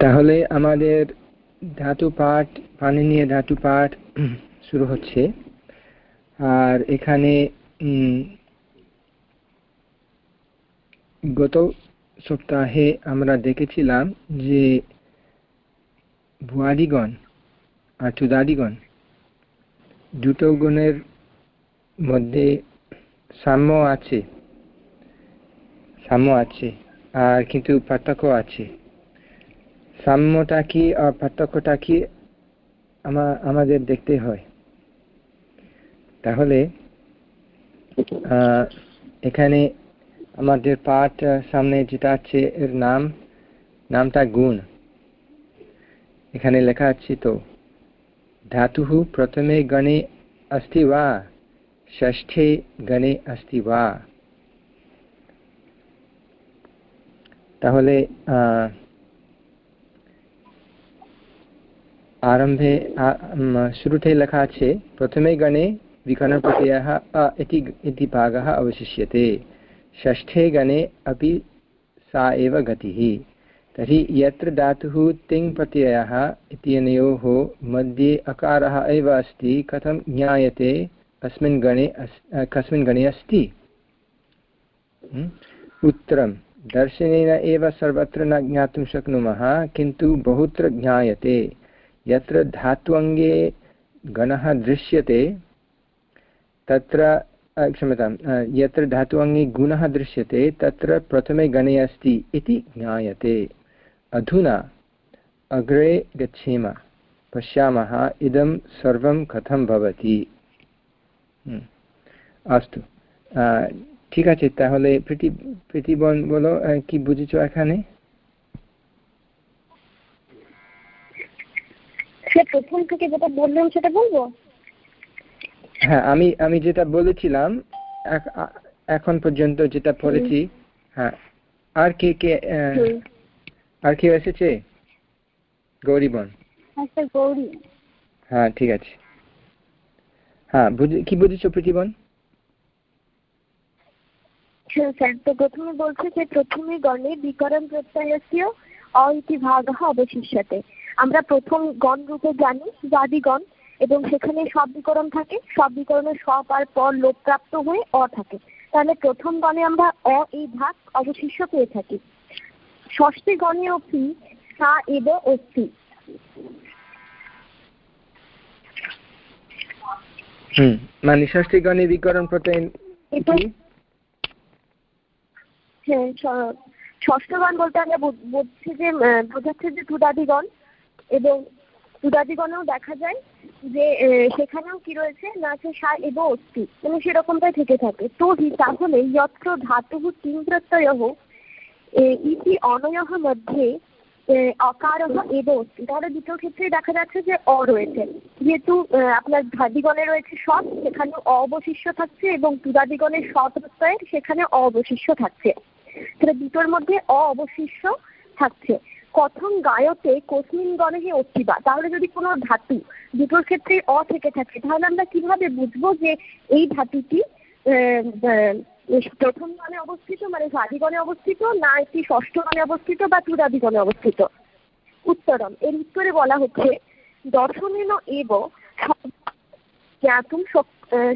তাহলে আমাদের ধাতু পাঠ, পানি নিয়ে ধাতু পাঠ শুরু হচ্ছে। আর এখানে গত সপ্তাহে আমরা দেখেছিলাম যে ভুয়াদিগণ আর চুদাদিগণ দুটো গুণের মধ্যে সাম্য আছে সাম্য আছে, আর কিন্তু পার্থক্য আছে। সাম্যটা কি আর পার্থক্যটা কি আমাদের দেখতে হয় তাহলে এখানে আমাদের পাঠ সামনে যেটা আছে এর নাম নামটা গুণ এখানে লেখা আছে তো ধাতু প্রথমে গণে अस्ति वा षष्ठे গণে अस्ति वा তাহলে आरम्भे श्रुते लखा છે प्रथमे गणे વિકનપ્રત્યયः अ इति भागः अवशिष्यते। षष्ठे गणे अपि सा एव गतिः। तर्हि यत्र धातुः तिङ् प्रत्ययः इत्यनयोः मध्ये अकारः एव अस्ति, कथं ज्ञायते? कस्मिन् गणे अस् कस्मिन् गणे अस्ति? उत्तरं। दर्शनेन एव सर्वत्र न ज्ञातुं शक्नुमः, किन्तु बहुत्र ज्ञायते। यत्र धात्वङ्गे गणः दृश्यते तत्र क्षम्यतां यत्र धात्वङ्गे गुणः दृश्यते तत्र प्रथमे गणे अस्ति इति ज्ञायते अधुना अग्रे गच्छेम पश्यामः इदं सर्वं कथं भवति अस्तु ঠিক আছে তাহলে প্রীতি প্রীতিবন বলো কি বুঝেছো এখানে সে প্রথম থেকে যেটা বললাম সেটা বলব? হ্যাঁ আমি আমি যেটা বলেছিলাম এখন পর্যন্ত যেটা পড়েছি হ্যাঁ আর কে কে আর কেউ এসেছে? গৌরীবন আচ্ছা গৌরী। হ্যাঁ ঠিক আছে। হ্যাঁ কি বুঝেছ প্রীতিবন স্যার তো প্রথমে বলছে যে প্রথমে গণে বিকরণ প্রত্যয়স্য অ ইতি ভাগः অবশিষ্যতে। আমরা প্রথম গণ রূপে জানি জাদিগণ এবং সেখানে সব বিকরণ থাকে। সব বিকরণের সব আর পর লোপপ্রাপ্ত হয়ে অ থাকে। তাহলে প্রথম গণে আমরা অ এই ভাগ অবশিষ্ট পেয়ে থাকি। ষষ্ঠী গণে অপি সা এব অস্তি হুম মানে ষষ্ঠী গণে বিকরণ প্রত্যয় হ্যাঁ ষষ্ঠগণ বলতে আমরা বলছি যে বোঝাচ্ছে যে তুদাদিগণ এবং তুদাদিগণেও দেখা যায় যে সেখানেও কি রয়েছে? না আছে সার এবং অস্থি। মানে সেরকমটাই থেকে থাকে। তো তাহলে যত্র ধাতু তিন ইতি অনয় মধ্যে অকারহ এব অস্তি তাহলে দুটো ক্ষেত্রেই দেখা যাচ্ছে যে, অ রয়েছে। যেহেতু আপনার ধাদিগণে রয়েছে সৎ সেখানে অবশিষ্ট থাকছে এবং তুদাদিগণের সৎ প্রত্যয়ের সেখানে অবশিষ্ট থাকছে। তাহলে দুটোর মধ্যে অ অবশিষ্ট থাকছে। কথম গায়তে কসমিন গণে অস্তিবা। তাহলে যদি কোনো ধাতু দুটোর ক্ষেত্রে অ থেকে থাকে, তাহলে আমরা কীভাবে বুঝব যে এই ধাতুটি প্রথম গণে অবস্থিত মানে সাদিগণে অবস্থিত, না একটি ষষ্ঠ গণে অবস্থিত বা তুরাদিগণে অবস্থিত? উত্তরম। এর উত্তরে বলা হচ্ছে, দর্শনেন এব জ্ঞাতুম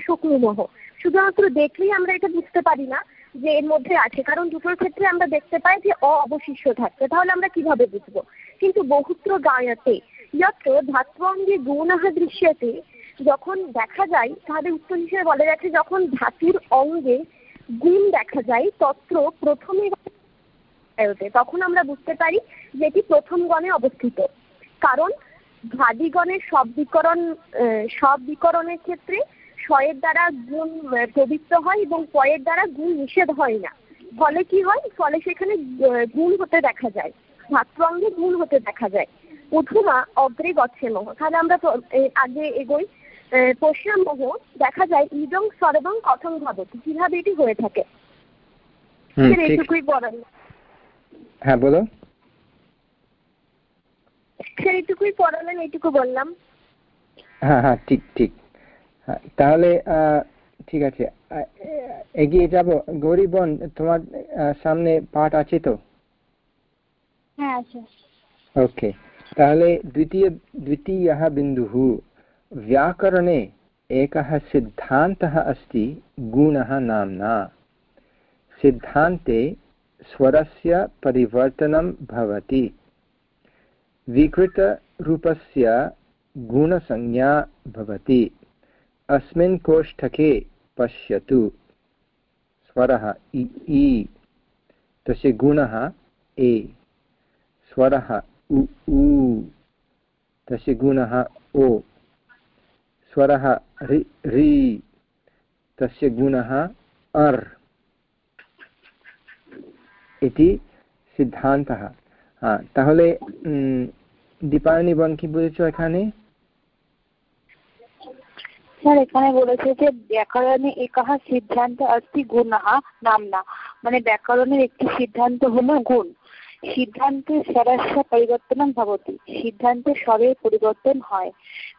শোকনুমহ। শুধুমাত্র দেখলেই আমরা এটা বুঝতে পারি না যে এর মধ্যে আছে। কারণ দুটোর ক্ষেত্রে আমরা দেখতে পাই যে অ অবশিষ্ট থাকছে তাহলে আমরা কীভাবে বুঝব? কিন্তু বহুত্র গায়তে যত্র ধাত্বঙ্গে গুণাহ দৃশ্যতে যখন দেখা যায় তাহলে উত্তর হিসেবে বলা যাচ্ছে যখন ধাতুর অঙ্গে গুণ দেখা যায়, তত্র প্রথমে তখন আমরা বুঝতে পারি যে এটি প্রথম গণে অবস্থিত। কারণ ভাদিগণের সব বিকরণ সব বিকরণের ক্ষেত্রে ছয়ের দ্বারা গুণ পবিত্র হয় এবং পয়ের দ্বারা গুণ নিষেধ হয় না। ফলে কি হয়? ফলে সেখানে গুণ হতে দেখা যায়। ভাত্রাঙ্গে গুণ হতে দেখা যায়। প্রথমা অগ্রে গচ্ছেমহ তাহলে আমরা আগে এগোই। পশ্চিমবঙ্গ দেখা যায় ইদং সর্বং কথম ভবতি। কীভাবে এটি হয়ে থাকে? এইটুকুই বলেন হ্যাঁ বলো। সেইটুকুই পড়ালেন এইটুকু বললাম। হ্যাঁ হ্যাঁ ঠিক ঠিক। তাহলে ঠিক আছে এগিয়ে যাব গৌরী বোন তোমার সামনে পাঠ আছে তো হ্যাঁ আছে ओके ताहले द्वितीय द्वितीयः बिन्दुः व्याकरणे एकः सिद्धान्तः अस्ति गुणः नाम्ना सिद्धान्ते स्वरस्य परिवर्तनं भवति विकृतरूपस्य गुणसंज्ञा भवति अस्मिन् कोष्ठके पश्यतु स्वरः इ इ तस्य गुणः ए स्वरः उ ऊ तस्य गुणः ओ स्वरः रि रि तस्य गुणः अर् इति সিদ্ধান্তः হ্যাঁ তাহলে দীপায়নী বন কি বলেছো এখানে স্যার এখানে বলেছে যে ব্যাকরণে একাহা সিদ্ধান্ত অস্তি গুণাহা নামনা। মানে ব্যাকরণের একটি সিদ্ধান্ত হলো গুণ। সিদ্ধান্তে স্বরস্য পরিবর্তন ভবতি। সিদ্ধান্তে স্বরের পরিবর্তন হয়।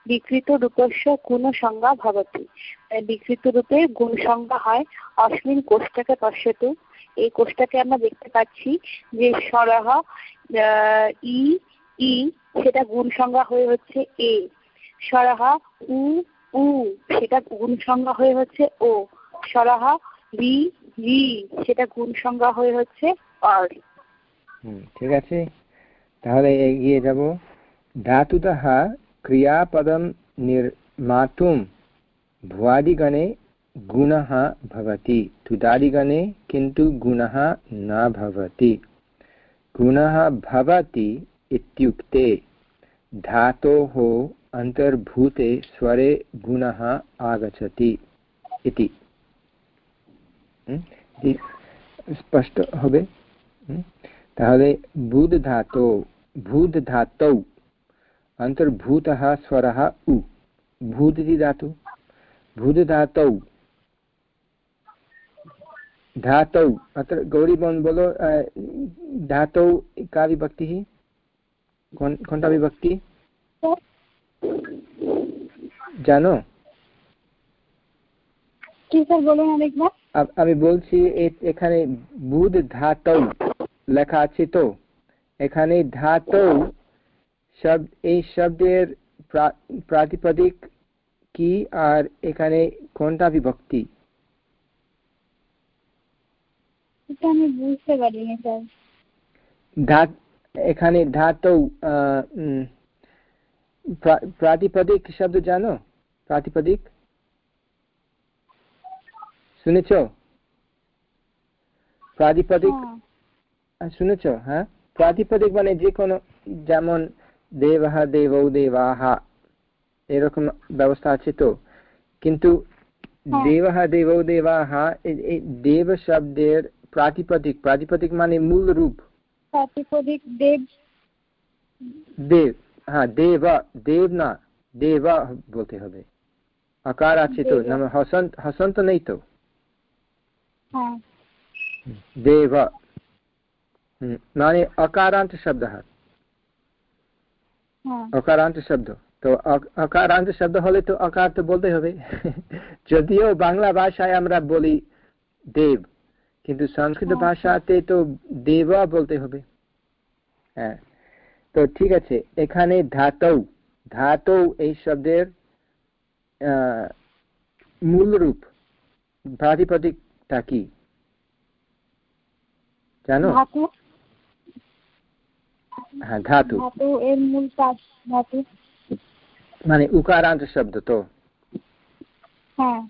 বিকৃত রূপস্য গুণ সংজ্ঞা ভবতি। মানে বিকৃত রূপে গুণ সংজ্ঞা হয়। অশ্বিন কোষ্ঠকে পশ্যতু। এই কোষ্ঠকে আমরা দেখতে পাচ্ছি যে স্বরহ ই ই, সেটা গুণ সংজ্ঞা হয়ে হচ্ছে এ। স্বরহা উ উ সেটা গুণ সংজ্ঞা হয়ে হচ্ছে ও স্বরহা রি রি সেটা গুণ সংজ্ঞা হয়ে হচ্ছে অর ঠিক আছে তাহলে এগিয়ে যাব ধাতুতः क्रियापदं निर्मातुं भुवादिगणे गुणः भवति तुदादिगणे किन्तु गुणः न भवति गुणः भवति इत्युक्ते धातोः अन्तर्भूते स्वरे गुणः आगच्छति इति স্পষ্ট হবে তাহলে বুধ ধাতো ভূত ধাতौ अन्तर्भूतः स्वरः उ भूत् इति धातु भूत् धातौ धातौ अत्र गौरीबन् बोलो धातौ का विभक्तिः কোনটা বিভক্তি জানো? আমি বলছি এখানে বুধ ধাতৌ লেখা আছে তো। এখানে ধাতৌ শব্দ এই শব্দের প্রাতিপদিক কি আর এখানে কোনটা বিভক্তি? আমি বুঝতে পারিনি স্যার। এখানে ধাতু প্রাতিপদিক শব্দ জানো? প্রাতিপদিক? শুনেছ? প্রাতিপদিক? শুনেছ? হ্যাঁ? প্রাতিপদিক মানে যে কোনো যেমন দেবः দেবौ দেবাः এরকম ব্যবস্থা আছে তো? কিন্তু দেবः দেবौ দেবাः দেব শব্দের প্রাতিপদিক প্রাতিপদিক মানে মূল রূপ। প্রাতিপদিক দেব। দেব। হ্যাঁ দেব দেব না দেব বলতে হবে। আকার আছে তো হসন্ত হসন্ত নেই তো? দেব। মানে অকারান্ত শব্দः অকারান্ত শব্দ। তো অকারান্ত শব্দ হলে তো অকার তো বলতে হবে। যদিও বাংলা ভাষায় আমরা বলি দেব কিন্তু সংস্কৃত ভাষাতে তো দেবা বলতে হবে। হ্যাঁ। তো ঠিক আছে এখানে ধাতৌ ধাতৌ এই শব্দের মূল রূপ প্রাতিপদিকটা কি? জানো? হ্যাঁ ধাতু। মানে উকারান্ত শব্দ তো? হ্যাঁ।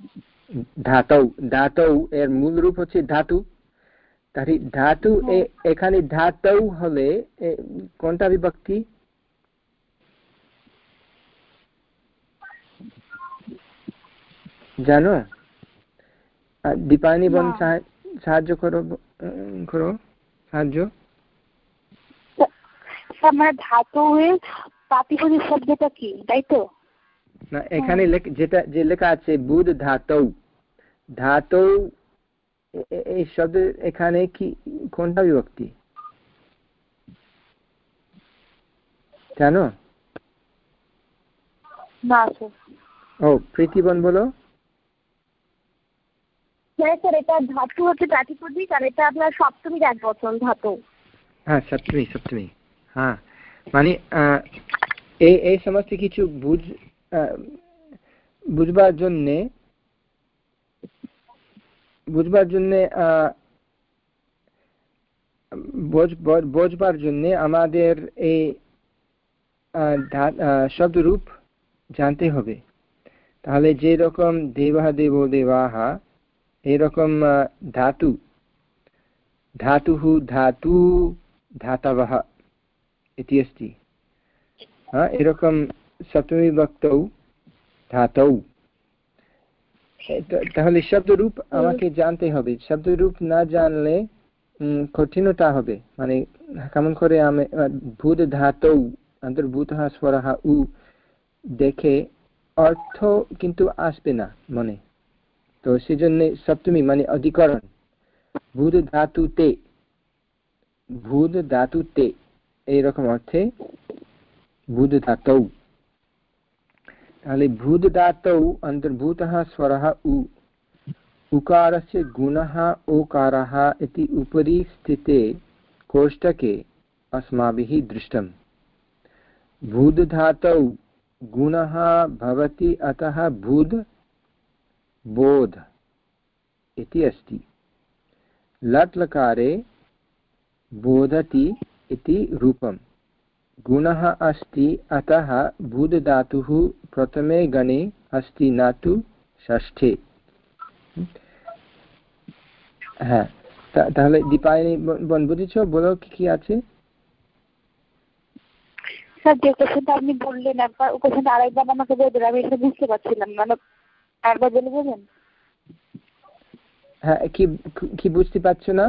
ধাতৌ ধাতৌ এর মূল রূপ হচ্ছে ধাতু। তাহলে ধাতু এখানে ধাতৌ হলে কোনটা বিভক্তি জানো দীপায়নি বোন সাহায্য করো করো সাহায্য মানে ধাতু প্রাতিপদিক শব্দটা কি তাই তো না এখানে যেটা যে লেখা আছে বুধ ধাতৌ ধাতৌ এই শব্দ এখানে কি কোনটা বিভক্তি? জানো না ও প্রীতিবন বলো। হ্যাঁ স্যার এটা ধাতু হচ্ছে প্রাতিপদিক আর এটা আপনার সপ্তমীর এক বচন ধাতু। হ্যাঁ সপ্তমী সপ্তমী। হ্যাঁ মানে এই এই সমস্ত কিছু বুঝ বুঝবার জন্যে বুঝবার জন্যে বোঝবার জন্যে আমাদের এই শব্দরূপ জানতে হবে তাহলে যেরকম দেবः দেবো দেবাः এরকম ধাতু धातुः धातु धातवः इति अस्ति এরকম সপ্তমী বিভক্তৌ ধাতৌ তাহলে শব্দরূপ আমাকে জানতে হবে। শব্দরূপ না জানলে কঠিনতা হবে। মানে কেমন করে আমি ভূত ধাতৌ অন্তর্ভূত স্বর উ দেখে অর্থ কিন্তু আসবে না মনে। তো সেজন্য সপ্তমী মানে অধিকরণ। ভূত ধাতুতে ভূত ধাতুতে এইরকম অর্থে ভূত ধাতৌ। भूतधातौ अन्तर्भूतः स्वरः उ। उकारस्य गुणः, ओकारः इति उपरि स्थिते कोष्टके अस्माभिः दृष्टम्। भूदधातौ गुणः भवति, अतः भूद् बोध इति अस्ति। लट्लकारे बोधति इति रूपम्। गुणः अस्ति अतः भूतधातुः प्रथमे गणे अस्ति न तु षष्ठे হ্যাঁ তাহলে দীপায়নি বোন বুঝেছ বলো কি কি আছে স্যার যে কোশ্চেনটা আপনি বললেন একবার ও কোশ্চেনটা আরেকবার আমাকে বলবেন আমি এটা বুঝতে পারছিলাম মানে একবার বলে বলবেন হ্যাঁ কি কি বুঝতে পারছো না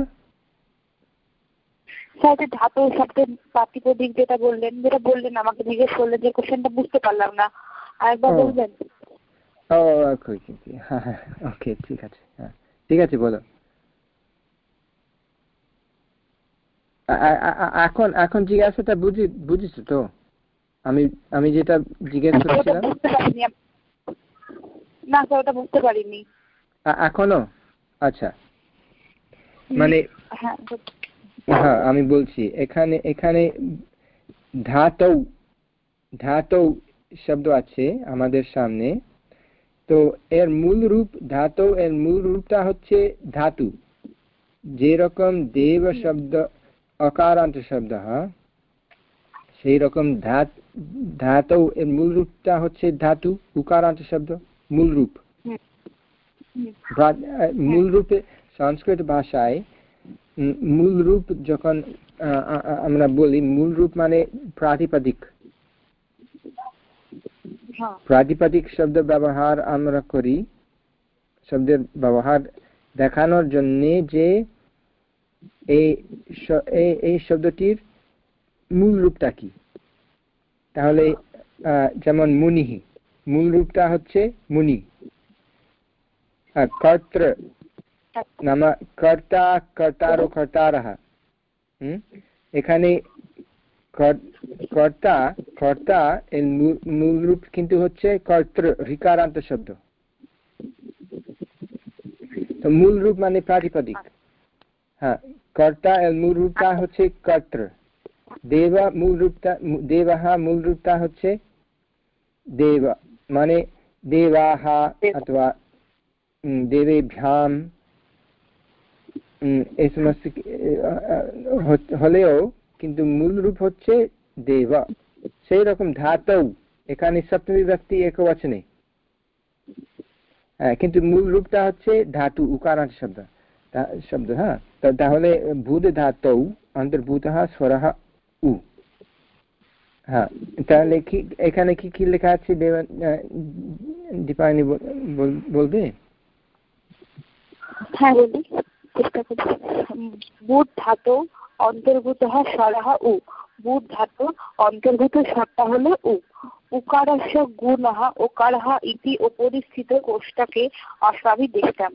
স্যার যে ধাতু শব্দের প্রাতিপদিক যেটা বললেন যেটা বললেন আমাকে জিজ্ঞেস করলেন যে কোশ্চেনটা বুঝতে পারলাম না। আরেকবার বলবেন? ও ওকে হ্যাঁ হ্যাঁ ওকে ঠিক আছে হ্যাঁ। ঠিক আছে বলো। এখন এখন জিজ্ঞাসাটা বুঝি বুঝেছ তো? আমি আমি যেটা জিজ্ঞেস করেছিলাম। না স্যার ওটা বুঝতে পারিনি। এখনও? আচ্ছা। মানে হ্যাঁ, হ্যাঁ আমি বলছি এখানে এখানে ধাতৌ ধাতৌ শব্দ আছে আমাদের সামনে। তো এর মূল রূপ ধাতু এর মূল রূপটা হচ্ছে ধাতু। যেরকম দেব শব্দ অকারান্ত শব্দ সেই রকম ধাতু এর মূল রূপটা হচ্ছে ধাতু উকারান্ত শব্দ মূল রূপ। মূল রূপে সংস্কৃত ভাষায় মূল রূপ যখন আমরা বলি মূল রূপ মানে প্রাতিপাদিক। হ্যাঁ। প্রাতিপাদিক শব্দ ব্যবহার আমরা করি শব্দের ব্যবহার দেখানোর জন্য যে এই এই শব্দটির মূল রূপটা কি। তাহলে যেমন মুনিহি মূল রূপটা হচ্ছে মুনি। কর্তৃ নাম কর্তা কর্তারো কর্তারः এখানে কর্তা কর্তা এর মূল রূপ কিন্তু হচ্ছে কর্তৃ ঋকারান্ত শব্দ তো মূল রূপ মানে প্রাতিপদিক হ্যাঁ কর্তা এর মূল রূপটা হচ্ছে কর্তৃ দেব মূল রূপটা দেবः মূল রূপটা হচ্ছে দেব মানে দেবাः অথবা দেবেভ্যাম এই সমস্ত হলেও কিন্তু মূল রূপ হচ্ছে দেব। সেই রকম ধাতৌ। এখানে সপ্তমী ব্যক্তি একবচনে হ্যাঁ কিন্তু মূল রূপটা হচ্ছে ধাতু উকারান্ত শব্দ। শব্দ হ্যাঁ? তাহলে ভূত ধাতৌ, অন্তর্ভূত স্বর উ। হ্যাঁ তাহলে কি, এখানে কি কি লেখা আছে? দীপায়নি বলবে? হ্যাঁ চেষ্টা করছি। বুধ ধাতু অন্তর্ভূত স্বরः উ। বুধ ধাতু অন্তর্ভূত স্বরটা হলো উ। উকারস্য ইতি উপরিস্থিত কোষ্ঠকে অস্বাভাবিক দেখতাম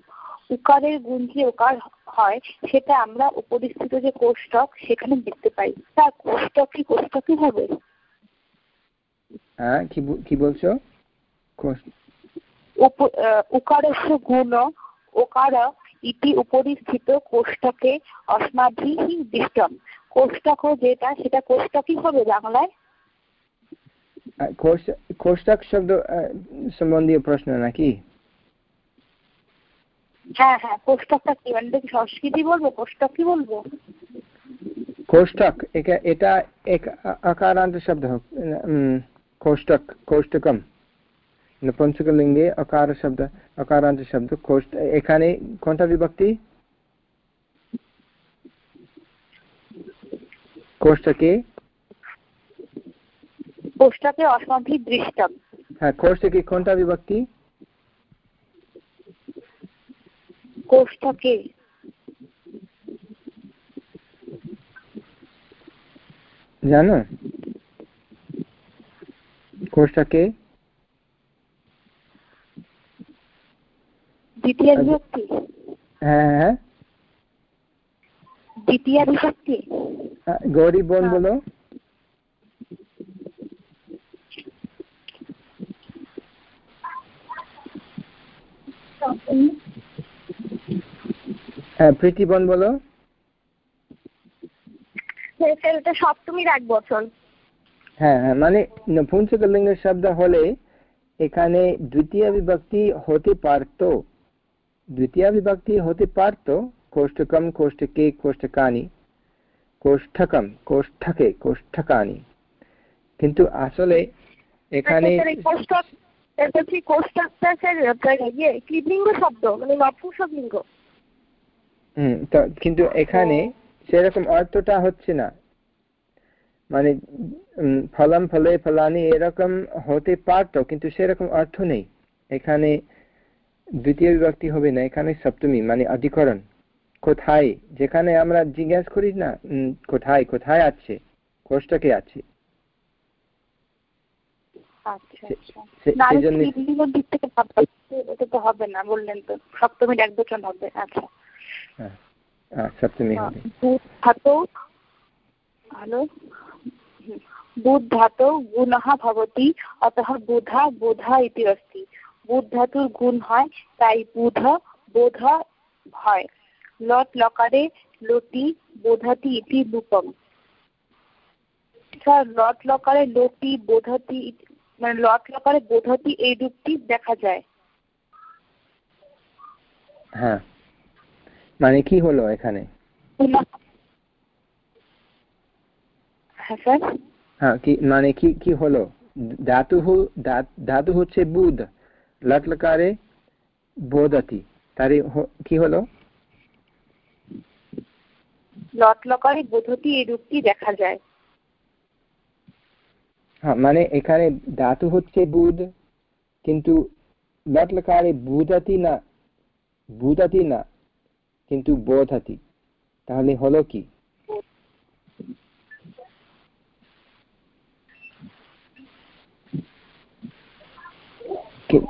উকারের গুণ যে ওকার হয় সেটা আমরা উপরিস্থিত যে কোষ্টক সেখানে দেখতে পাই। তা কোষ্টক কি কোষ্টকই হবে? হ্যাঁ কি বলছো? উকারস্য গুণ ওকার ইতি উপরিস্থিত কোষ্ঠকে অসমাধিহি দৃষ্টম। কোষ্ঠক যেটা সেটা কোষ্ঠকই হবে বাংলায়? কোষ্ঠক শব্দ সম্বন্ধীয় প্রশ্ন নাকি? হ্যাঁ হ্যাঁ কোষ্টকটা কি? মানে সংস্কৃতি বলব কোষ্ঠক কি বলব? কোষ্টক এটা এক আকারান্ত শব্দ কোষ্টক কোষ্ঠকম। নপুংসকলিঙ্গে অকার শব্দ অকারান্ত শব্দ কোষ্ঠ এখানে কোনটা বিভক্তি কোষ্ঠকে কোষ্ঠকে অসমাধি দৃষ্টম হ্যাঁ কোষ্ঠকে কোনটা বিভক্তি কোষ্ঠকে জানো কোষ্ঠকে দ্বিতীয় বিভক্তি। হ্যাঁ হ্যাঁ দ্বিতীয় বিভক্তি। গৌরী বোন বলো। হ্যাঁ প্রীতি বোন বলো। সপ্তমীর এক বছর হ্যাঁ হ্যাঁ মানে শব্দ হলে এখানে দ্বিতীয় বিভক্তি হতে পারত। দ্বিতীয় বিভক্তি হতে পারত কোষ্ঠকম কোষ্ঠকে কোষ্ঠকানি কোষ্ঠকম কোষ্ঠকে কোষ্ঠকানি কিন্তু আসলে এখানে কিন্তু এখানে সেরকম অর্থটা হচ্ছে না। মানে ফলম ফলে ফলানি এরকম হতে পারতো কিন্তু সেরকম অর্থ নেই। এখানে দ্বিতীয় বিভক্তি হবে না এখানে সপ্তমী মানে অধিকরণ। কোথায়? যেখানে আমরা জিজ্ঞেস করি না কোথায়? কোথায় আছে? কোষ্টকে আছে। আচ্ছা, আচ্ছা। হবে না বললেন তো। সপ্তমীর এক বুধ ধাতুর গুণ হয় তাই বুধ বোধ হয় লট লকারে লটি বোধাতি ইতি রূপম। স্যার লট লকারে লটি বোধাতি মানে লট লকারে বোধাতি এই রূপটি দেখা যায়। হ্যাঁ। মানে কি হলো এখানে? হ্যাঁ স্যার। হ্যাঁ কি মানে কি কি হলো? ধাতু ধাতু হচ্ছে বুধ। লটলকারে বোধতি তার কি হলো লটলকারে বোধতি এই রূপটি দেখা যায় হ্যাঁ মানে এখানে ধাতু হচ্ছে বুধ কিন্তু লটলকারে বুধতি না বুধতি না কিন্তু বোধাতি তাহলে হলো কি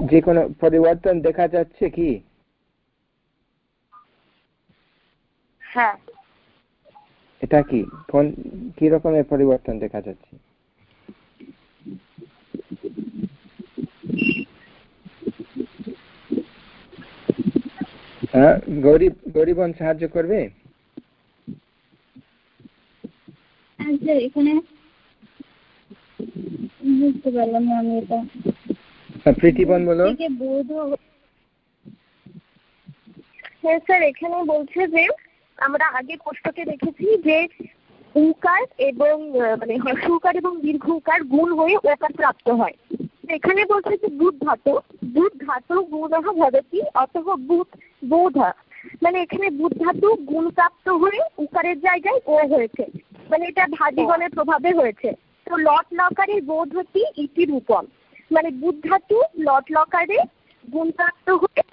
যে কোনো পরিবর্তন দেখা যাচ্ছে কি? হ্যাঁ। এটা কি? কোন কি রকমের পরিবর্তন দেখা যাচ্ছে? হ্যাঁ গরিব গরিবন সাহায্য করবে? আচ্ছা, এখানে বুঝতে পারলাম না আমি এটা। প্রীতিবন বলো হ্যাঁ স্যার, এখানে বলছে যে, আমরা আগে কোষ্টকে দেখেছি যে উকার এবং মানে হর্ষকার এবং দীর্ঘ উকার গুণ হয়ে ওকার প্রাপ্ত হয়। এখানে বলছে যে বুধ ধাতু বুধ ধাতু গুণ ভবতি অথহ বুধ বোধ। মানে এখানে বুধ ধাতু গুণ প্রাপ্ত হয়ে উকারের জায়গায় ও হয়েছে। মানে এটা ভাজিগণের প্রভাবে হয়েছে। তো লট লকারে বোধতি ইতি রূপম। মানে বুধ ধাতু লট লকারে গুণপ্রাপ্ত হয়ে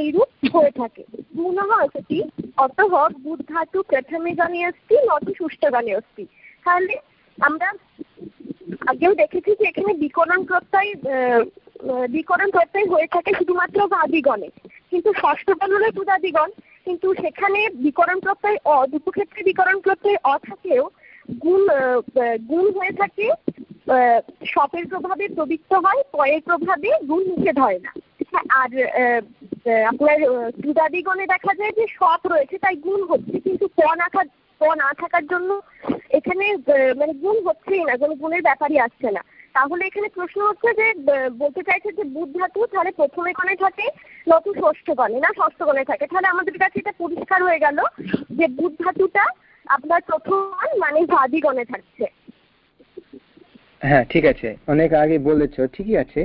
এইরূপ হয়ে থাকে। পুনঃ আসতি অতঃ বুধ ধাতু প্রথমে গানে আসতি নত সুষ্ঠ গানে আসতি তাহলে আমরা আগেও দেখেছি যে এখানে বিকরণ প্রত্যয় বিকরণ প্রত্যয় হয়ে থাকে শুধুমাত্র বাদিগণে। কিন্তু ষষ্ঠ গণনে দুদাদিগণ কিন্তু সেখানে বিকরণ প্রত্যয় অ দুটো ক্ষেত্রে বিকরণ প্রত্যয় অ থাকলেও গুণ গুণ হয়ে থাকে সপের প্রভাবে প্রবৃত্ত হয় পয়ের প্রভাবে গুণ নিষেধ হয় না। আর আপনার দুদাদিগণে দেখা যায় যে সপ রয়েছে, তাই গুণ হচ্ছে। কিন্তু প নাখা প না থাকার জন্য এখানে মানে গুণ হচ্ছেই না, কোনো গুণের ব্যাপারই আসছে না। তাহলে এখানে প্রশ্ন হচ্ছে যে বলতে চাইছে যে বুধ ধাতু তাহলে প্রথমে গণে থাকে নতুন ষষ্ঠ গণে না ষষ্ঠ গণে থাকে? তাহলে আমাদের কাছে এটা পরিষ্কার হয়ে গেল যে বুধ ধাতুটা আপনার প্রথম মানে ভাদি গণে থাকছে। হ্যাঁ ঠিক আছে। অনেক আগে বলেছ, ঠিকই আছে।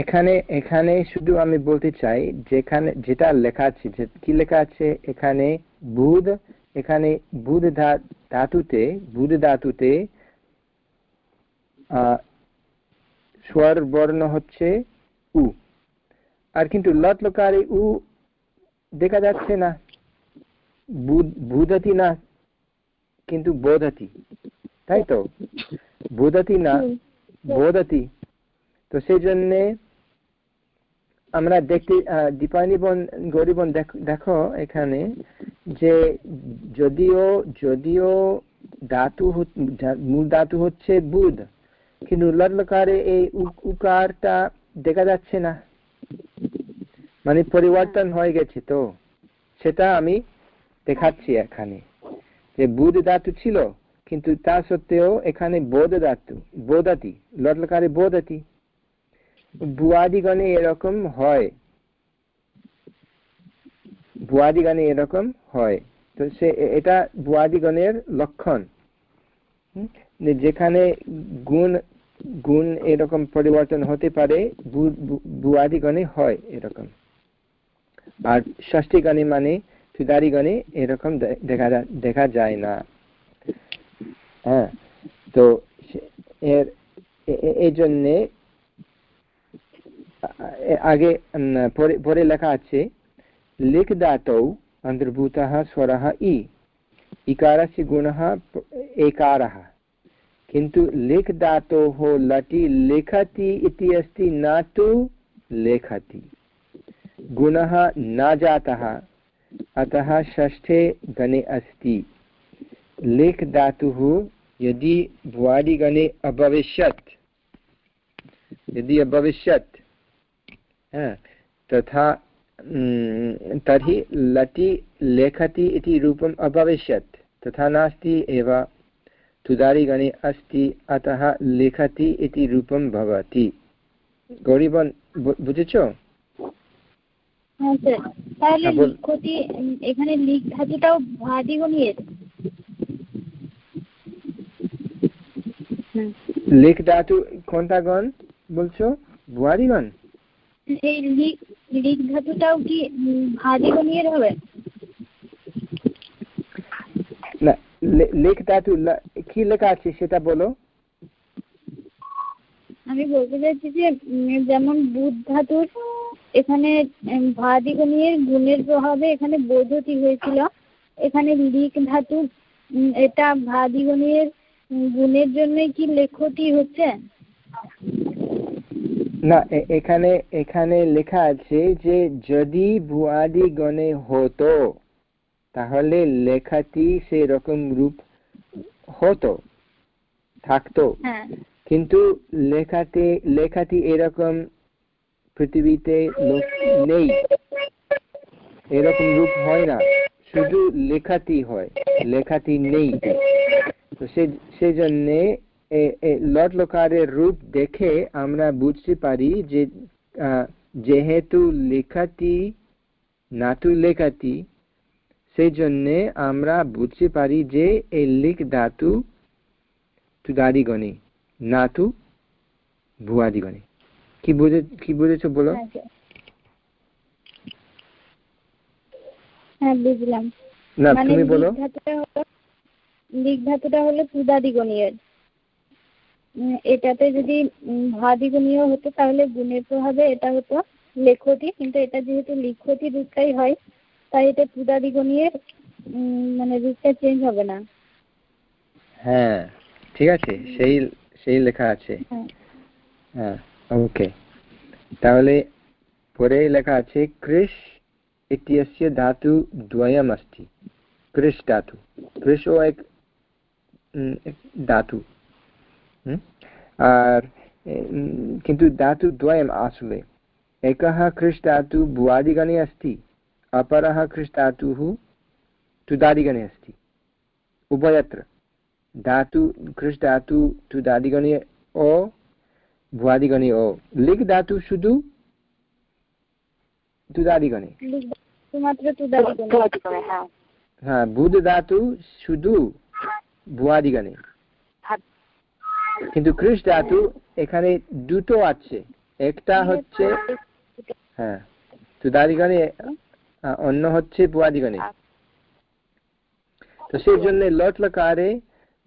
এখানে এখানে শুধু আমি বলতে চাই, যেখানে, যেটা লেখা আছে কি লেখা আছে? এখানে বুধ এখানে বুধ ধাতুতে বুধ ধাতুতে স্বর বর্ণ হচ্ছে উ। আর কিন্তু লট লকারে উ দেখা যাচ্ছে না। বুধ, বুধতি না, কিন্তু বোধতি। তাই তো? বোধতি না বোধতি। তো সেই জন্যে আমরা দেখতে দীপায়নি বোন গরিবন দেখো এখানে যে যদিও যদিও ধাতু মূল ধাতু হচ্ছে বুধ কিন্তু লটলকারে এই উকারটা দেখা যাচ্ছে না। মানে পরিবর্তন হয়ে গেছে তো। সেটা আমি দেখাচ্ছি এখানে। যে বুধ ধাতু ছিল কিন্তু তা সত্ত্বেও এখানে বোধ ধাতু বোধাতি লটলকারে বোধাতি ভুয়াদিগণে এরকম হয়। ভুয়াদিগণে এরকম হয়। তো সে এটা ভুয়াদিগণের লক্ষণ। যেখানে গুণ গুণ এরকম পরিবর্তন হতে পারে ভুয়াদিগণে হয় এরকম। আর ষষ্ঠীগণে মানে তুদারিগণে এরকম দেখা দেখা যায় না। তো এর এই জন্যে আগে পরে লেখা আছে লিখ দাতৌ अन्तर्भूतः स्वरः इ इकारस्य गुणः एकारः किन्तु लिख् धातोः लटि लिखति इति अस्ति न तु लेखति गुणः न जातः अतः षष्ठे गणे अस्ति लिख् धातुः यदि भुवादिगणे अभविष्यत् यदि अभविष्यत् तथा तर्हि लटि लेखति इति रूपम् अभविष्यत् तथा नास्ति एव तुदारिगणे अस्ति अतः लिखति इति रूपं भवति গৌরীবন বুঝেছ তাহলে লিখতি এখানে লিখ ধাতুটাও ভাদিগণীয়ের লিখ ধাতু কোনটা গণ বলছো? ভুয়াদিগণ এই লিখ ধাতুটাও কি ভাদিগণীয়ের হবে না লেখ ধাতু কি লেখা আছে সেটা বলো। আমি বলতে চাইছি যে যেমন বুধ ধাতুর এখানে ভাদিগণীয়ের গুণের প্রভাবে এখানে বোধতি হয়েছিল। এখানে লিক ধাতু এটা ভাদিগণীয়ের গুণের জন্যই কি লেখতি হচ্ছে? না এখানে এখানে লেখা আছে যে যদি ভুয়াদি গণে হতো তাহলে লেখাটি সেরকম রূপ হতো থাকতো। কিন্তু লেখাতে লেখাটি এরকম পৃথিবীতে নেই। এরকম রূপ হয় না। শুধু লেখাটি হয় লেখাটি নেই। তো সেই জন্যে লট লকারের রূপ দেখে আমরা বুঝতে পারি যে যেহেতু লেখাটি নাটু লেখাটি সেই জন্যে আমরা বুঝতে পারি যে এই লিখ ধাতু তুদাদিগণে নাতু ভুয়াদিগণে। কি বুঝে কি বুঝেছ বলো? হ্যাঁ বুঝলাম। না তুমি বলো। লিখ ধাতুটা হলো তুদাদিগণীয় এটাতে যদি ভাদিগুণীয় হতো তাহলে গুণের প্রভাবে এটা হতো লেখতি কিন্তু এটা যেহেতু লিখতি রূপটাই হয় তাই এটা তুদাদিগণীয়ের মানে রূপটা চেঞ্জ হবে না হ্যাঁ ঠিক আছে সেই সেই লেখা আছে হ্যাঁ ওকে তাহলে পরে লেখা আছে কৃষ इत्यस्य धातु द्वयमस्ति कृष् धातु कृषो एक धातु किन्तु धातुद्वयम् आसुले एकः कृष् धातु भुवादिगणे अस्ति अपरः कृष् धातुः तुदादिगणे अस्ति उभयत्र धातु कृष् धातु तुदादिगणे ओ भुवादिगणे ओ लिग् धातु शुधु तुदादिगणे हा बुध धातु शुधु ভুয়াদিগণে কিন্তু কৃষ ধাতু এখানে দুটো আছে একটা হচ্ছে হ্যাঁ তুদাদিগণে অন্য হচ্ছে ভুয়াদিগণে তো সেই জন্য লট লকারে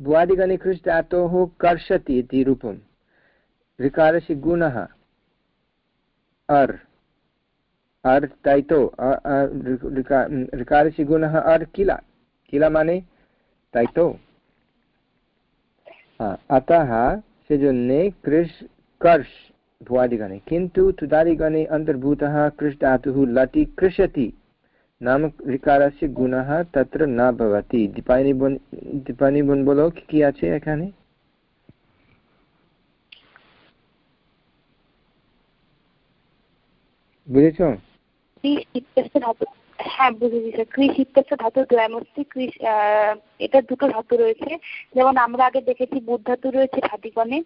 ভুয়াদিগণে কৃষ ধাতোः कर्षति इति रूपम् ऋकारस्य गुणः अर् अर् तैतो ऋकारस्य गुणः अर् किल किल माने तैतो अतः সেজন্যে কৃষ কর্ষ ভুয়াদিগণে কিন্তু তুদাদিগণে অন্তর্ভূতः কৃষ धातुः लटि कृषति नाम ऋकारस्य गुणः तत्र न भवति दीपायनी বোন দীপায়নি বোন বলো কি আছে এখানে বুঝেছ হ্যাঁ বুঝেছি স্যার কৃষ ইত্যস্ত ধাতু দ্বয়মস্তি কৃষ এটা দুটো ধাতু রয়েছে। যেমন আমরা আগে দেখেছি বুধ ধাতু রয়েছে ভাদিগণে,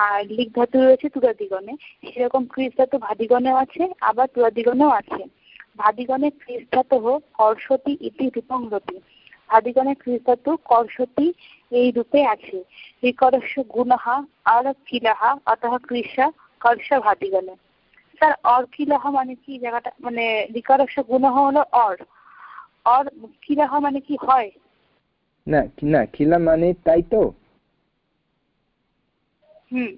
আর লিক ধাতু রয়েছে তুরাদিগণে। সেরকম কৃষ ধাতু ভাদিগণেও আছে, আবার তুরাদিগণেও আছে। ভাদিগণে কৃষ ধাতু কর্ষতি ইতি রূপং রতি ভাদিগণে কৃষ ধাতু, কর্ষতি এই রূপে আছে। রিকরস্য গুণহা, আর কিলাহ অতঃ কৃষা, কর্ষ ভাদিগণে। স্যার অর কিলাহ মানে কি? জায়গাটা মানে রিকারস্য গুণহ হলো অর। অর কিলাহ মানে কি? হয়। না না কিলা মানে তাই তো। হুম।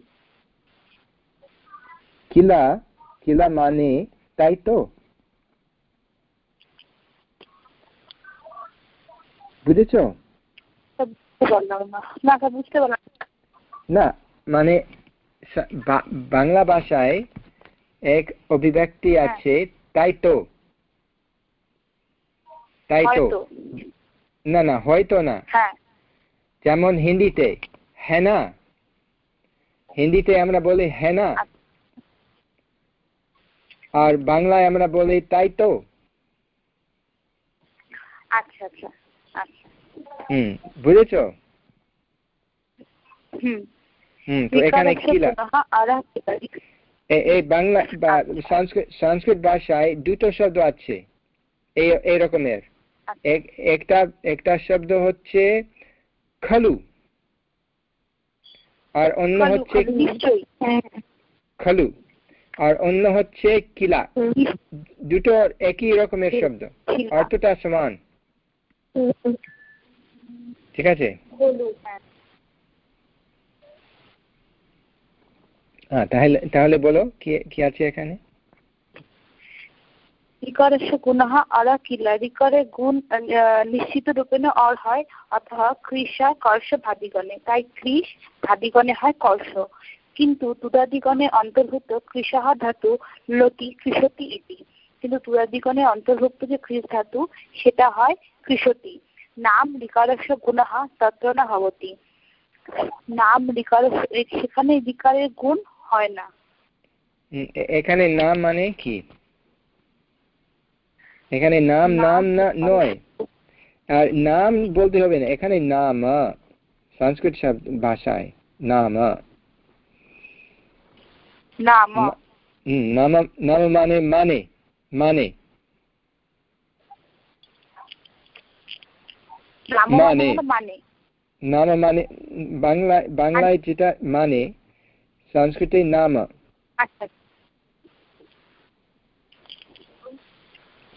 কিলা কিলা মানে তাই তো। বুঝেছ? না। মানে বাংলা ভাষায় এক অভিব্যক্তি আছে তাই তো? তাই তো? না না হয়তো না। হ্যাঁ। যেমন হিন্দিতে হ্যাঁ না হিন্দিতে আমরা বলি হ্যাঁ না আর বাংলায় আমরা বলি তাই তো? আচ্ছা আচ্ছা আচ্ছা। হুম বুঝেছ? হুম। হুম তো এখানে কি এই বাংলা বা সংস্কৃত সংস্কৃত ভাষায় দুটো শব্দ আছে। এই এই রকমের। একটা একটা শব্দ হচ্ছে খালু। আর অন্য হচ্ছে খালু আর অন্য হচ্ছে কিলা। দুটো একই রকমের শব্দ। অর্থটা সমান। ঠিক আছে হ্যাঁ তাহলে বলো, কি আছে এখানে? অন্তর্ভুক্ত ধাতু লতি কিন্তু অন্তর্ভুক্ত যে কৃষ ধাতু, সেটা হয় কৃষতি। নাম ঋকারস্য গুণः তত্র না ভবতি নাম ঋকারস্য সেখানে ঋকারের গুণ হয় না। এখানে নাম মানে কি? এখানে নাম নাম না নয়। আর নাম বলতে হবে না এখানে নাম সংস্কৃত শব্দ ভাষায় নাম নাম। মানে মানে মানে। মানে মানে। নাম মানে বাংলায় বাংলায় যেটা মানে संस्कृते नाम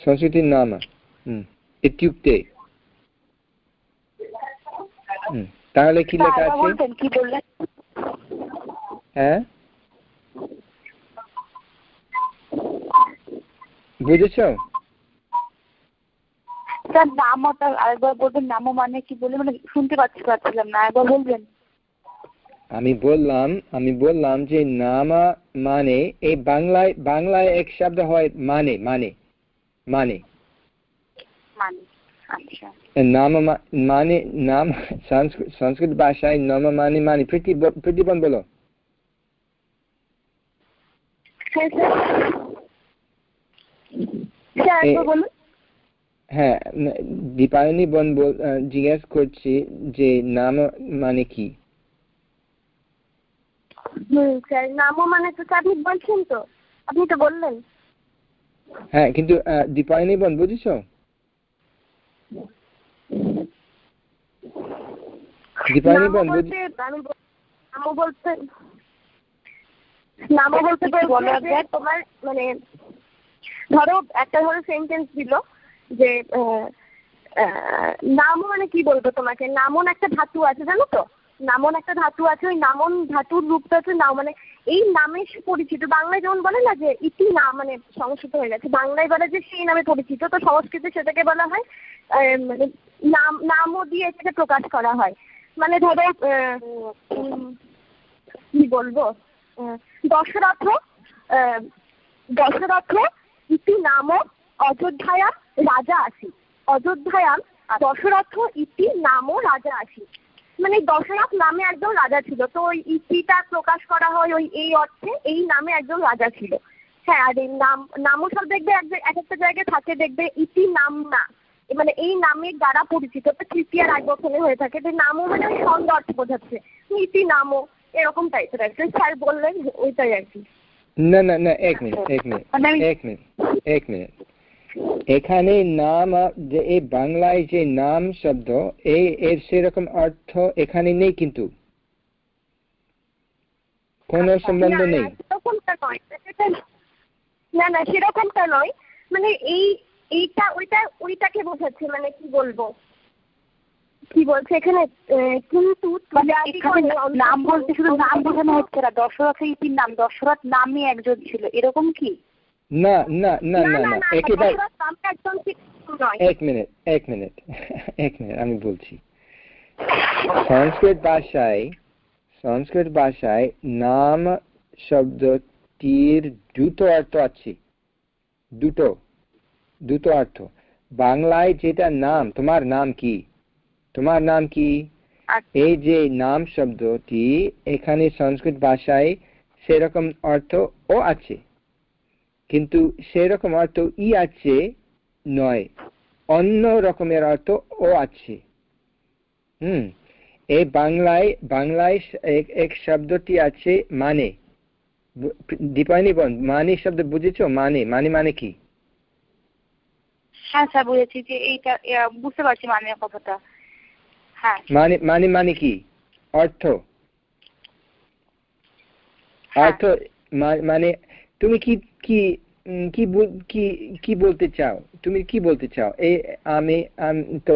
संस्कृते नाम इत्युक्ते তাহলে কি লেখা আছে কি বললেন হ্যাঁ বুঝেছ স্যার নামটা আরেকবার বলবেন নাম মানে কি বললেন মানে শুনতে পাচ্ছি পাচ্ছিলাম না একবার বলবেন আমি বললাম আমি বললাম যে নামা মানে এই বাংলায় বাংলায় এক শব্দ হয় মানে মানে মানে। নাম মানে নাম সংস্কৃত ভাষায় নাম মানে মানে প্রতিবন বলো। হ্যাঁ দীপায়নী বোন জিজ্ঞেস করছি যে নাম মানে কি? হুম স্যার। নামও মানে তো আপনি বলছেন তো। আপনি তো বললেন। হ্যাঁ কিন্তু দীপায়নী বোন বুঝেছ? দীপায়নী বোন নামও বলতে নামও বলতে বলতে তোমার মানে ধরো একটা ধরো সেন্টেন্স দিল যে নামও মানে কি বলব তোমাকে? নামন একটা ধাতু আছে জানো তো? নামন একটা ধাতু আছে, ওই নামন ধাতুর রূপটা হচ্ছে নাম মানে এই নামে পরিচিত। বাংলায় যেমন বলে না যে ইতি নাম মানে সংস্কৃত হয়ে গেছে। বাংলায় বলে যে সেই নামে পরিচিত। তো সংস্কৃতে সেটাকে বলা হয় মানে নাম, নামও দিয়ে এটাকে প্রকাশ করা হয়। মানে ধরো কি বলব? দশরথ দশরথ ইতি নাম অযোধ্যায়াম রাজা আসি। অযোধ্যায়াম, দশরথ ইতি নামও রাজা আসি। মানে দশরথ নামে একজন রাজা ছিল। তো ওই ইতিটা প্রকাশ করা হয় ওই এই অর্থে এই নামে একজন রাজা ছিল। হ্যাঁ আর এই নাম নামও সব দেখবে এক একটা জায়গায় থাকে দেখবে ইতি নাম না। মানে এই নামের দ্বারা পরিচিত তো তৃতীয় এক বছরে হয়ে থাকে যে নামও মানে ওই ছন্দ অর্থ বোঝাচ্ছে। ইতি নামও এরকম টাইপের আর কি। স্যার বললেন ওইটাই আর কি। না না না এক মিনিট এক মিনিট এক মিনিট এক মিনিট এখানে নাম যে এই বাংলায় যে নাম শব্দ এই এর সেরকম অর্থ এখানে নেই কিন্তু। কোন সম্বন্ধ নেই। না না সেরকমটা নয়। মানে এই এইটা ওইটা ওইটাকে বোঝাচ্ছে মানে কি বলব? কি বলছে এখানে? কিন্তু নাম বলতে শুধু নাম বোঝানো হচ্ছে না। দশরথের নাম দশরথ নামে একজন ছিল। এরকম কি? না না না না না। একেবারে এক মিনিট এক মিনিট এক মিনিট আমি বলছি। সংস্কৃত ভাষায় সংস্কৃত ভাষায় নাম শব্দটির দুটো অর্থ আছে। দুটো দুটো অর্থ। বাংলায় যেটা নাম তোমার নাম কি? তোমার নাম কি? এই যে নাম শব্দটি এখানে সংস্কৃত ভাষায় সেরকম অর্থ ও আছে। কিন্তু সেরকম অর্থ ই আছে নয় অন্য রকমের অর্থ ও আছে। হুম এই বাংলায় বাংলায় এক শব্দটি আছে মানে। দীপায়নি বন মানে শব্দ বুঝেছ? মানে মানে মানে কি? হ্যাঁ স্যার বুঝেছি যে এইটা বুঝতে পারছি মানে কথাটা। হ্যাঁ। মানে মানে মানে কি? অর্থ। অর্থ মানে তুমি কি কি কি কি কি বলতে চাও? তুমি কি বলতে চাও? এই আমি তো,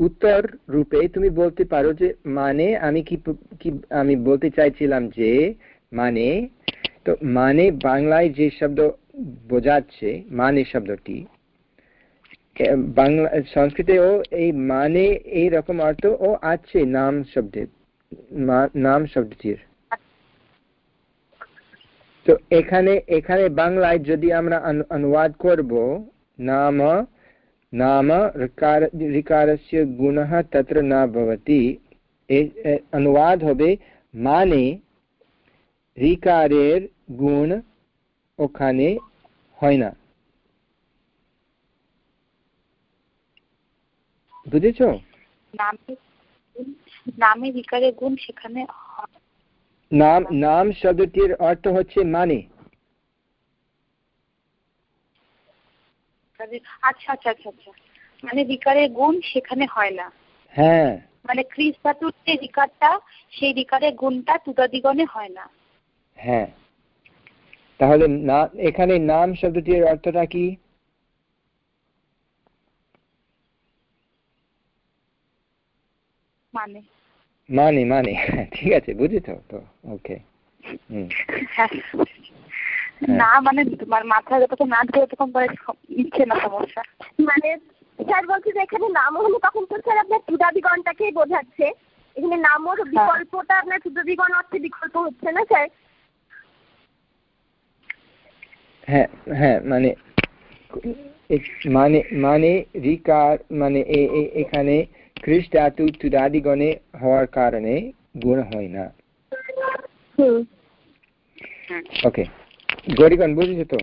উত্তর রূপে তুমি বলতে পারো যে মানে আমি কি কি, আমি বলতে চাইছিলাম যে মানে তো মানে বাংলায় যে শব্দ বোঝাচ্ছে মানে শব্দটি বাংলা, সংস্কৃতেও এই মানে এই রকম অর্থ ও আছে নাম শব্দের নাম শব্দটির। তো এখানে এখানে বাংলায় যদি আমরা অনুবাদ করব, নাম নাম ঋকারस्य গুণः তত্র না ভবতি। অনুবাদ হবে মানে ঋকারের গুণ ওখানে হয় না। বুঝেছ? নামে ঋকারের গুণ সেখানে নাম নাম শব্দটির অর্থ হচ্ছে মানে। আচ্ছা আচ্ছা আচ্ছা আচ্ছা। মানে গুণ সেখানে হয় না। হ্যাঁ। মানে ক্রিস ধাতুর যে রিকারটা সেই রিকারের গুণটা তুতাদিগণে হয় না। হ্যাঁ। তাহলে না এখানে নাম শব্দটির অর্থটা কি? মানে। মানে মানে। ঠিক আছে বুঝেছ তো? ওকে না মানে তোমার মাথা যতক্ষণ না ধরে তখন পরে ইচ্ছে না সমস্যা। মানে স্যার বলছে যে এখানে নাম হলো তখন তো স্যার আপনার ক্ষুদাদিগণটাকেই বোঝাচ্ছে। এখানে নামর বিকল্পটা আপনার ক্ষুদাদিগণ অর্থে বিকল্প হচ্ছে না স্যার? হ্যাঁ হ্যাঁ মানে মানে মানে রিকার মানে এখানে খ্রিস্ট ধাতু তুদাদিগণে হওয়ার কারণে গুণ হয় না। ওকে। গরিগণ বুঝেছ তো?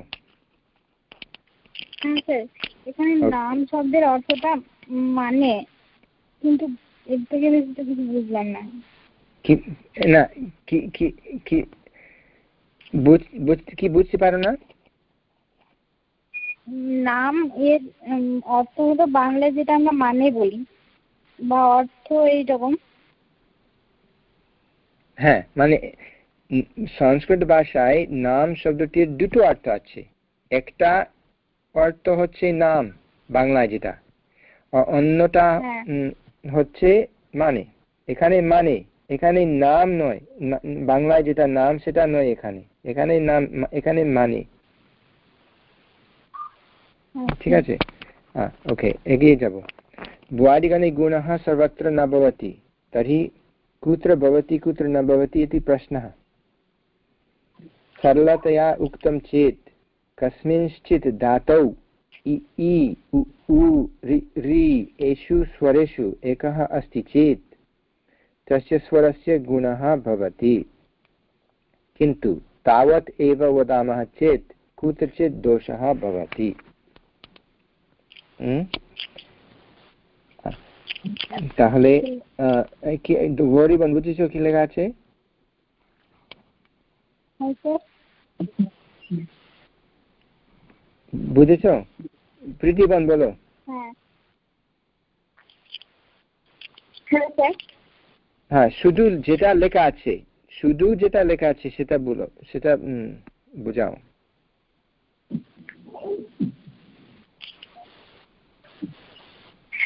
হ্যাঁ এখানে নাম শব্দের অর্থটা মানে কিন্তু এর থেকে বেশি তো কিছু বুঝলাম না। কি না কি কি কি বুঝ- বুঝ- কি বুঝতে পারো না? নাম এর অর্থ হলো বাংলায় যেটা আমরা মানে বলি। বা অর্থ এইরকম? হ্যাঁ মানে সংস্কৃত ভাষায় নাম শব্দটির দুটো অর্থ আছে। একটা অর্থ হচ্ছে নাম বাংলায় যেটা। অন্যটা হ্যাঁ। হচ্ছে মানে। এখানে মানে এখানে নাম নয়। বাংলায় যেটা নাম সেটা নয় এখানে। এখানে নাম এখানে মানে। আচ্ছা। ঠিক আছে? ওকে এগিয়ে যাব। भुवादिगणे गुणः सर्वत्र न भवति। तर्हि कुत्र भवति, कुत्र न भवति इति प्रश्नः। सरलतया उक्तं चेत्, कस्मिंश्चित् धातौ इ इ, उ उ, रि रि, एषु स्वरेषु एकः अस्ति चेत्, तस्य स्वरस्य गुणः भवति। किन्तु तावत् एव वदामः चेत्, कुत्रचित् दोषः भवति? তাহলে গৌরীবন বুঝেছ কি লেখা আছে? হয়তো বুঝেছ? প্রীতিবন বলো। হ্যাঁ। হ্যাঁ হ্যাঁ শুধু যেটা লেখা আছে শুধু যেটা লেখা আছে সেটা বলো সেটা উম, বুঝাও।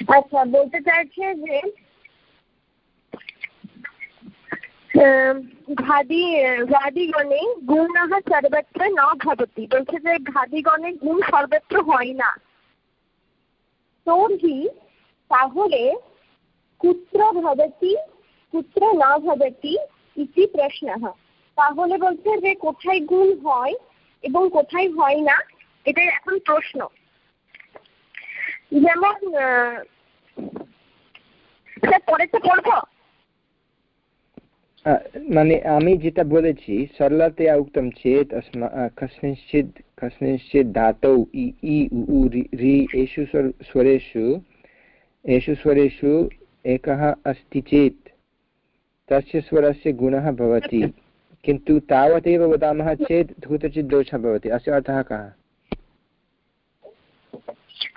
আচ্ছা বলতে চাইছে যে ঘাদি, ঘাদিগণে গুণः সর্বত্র ন ভবতি। বলছে যে, ঘাদিগণে গুণ সর্বত্র হয় না। তর্হি তাহলে কুত্র ভবতি, কুত্র না ভবতি ইতি প্রশ্নः। তাহলে বলছে যে, কোথায় গুণ হয় এবং কোথায় হয় না, এটাই এখন প্রশ্ন। যেমন এটা মানে আমি যেটা বলেছি সরলতয়া উক্তম চেত কস্মিশ্চিৎ কস্মিশ্চিৎ ধাতৌ ই ই এষু স্বরেষু एषु स्वरेषु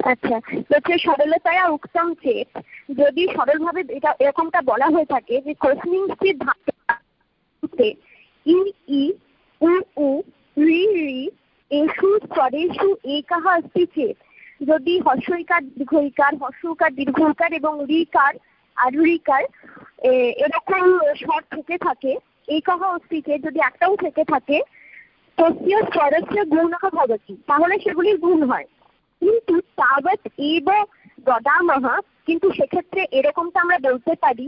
আচ্ছা বলছে সরলতয়া উক্তম চেত যদি সরলভাবে এটা এরকমটা বলা হয়ে থাকে যে কোশ্নিং স্থির ধাতুতে ই ই, উ উ, রি রি এসু স্বরেষু একাহ অস্তি চেত যদি হস্যইকার দীর্ঘইকার হস্যকার দীর্ঘকার এবং রিকার আর রিকার এরকম স্বর থেকে থাকে একাহ অস্তিকে যদি একটাও থেকে থাকে, তস্য স্বরস্য গুণ ভবতি। তাহলে সেগুলির গুণ হয়। কিন্তু তাবৎ এব দদামহ কিন্তু সেক্ষেত্রে এরকমটা আমরা বলতে পারি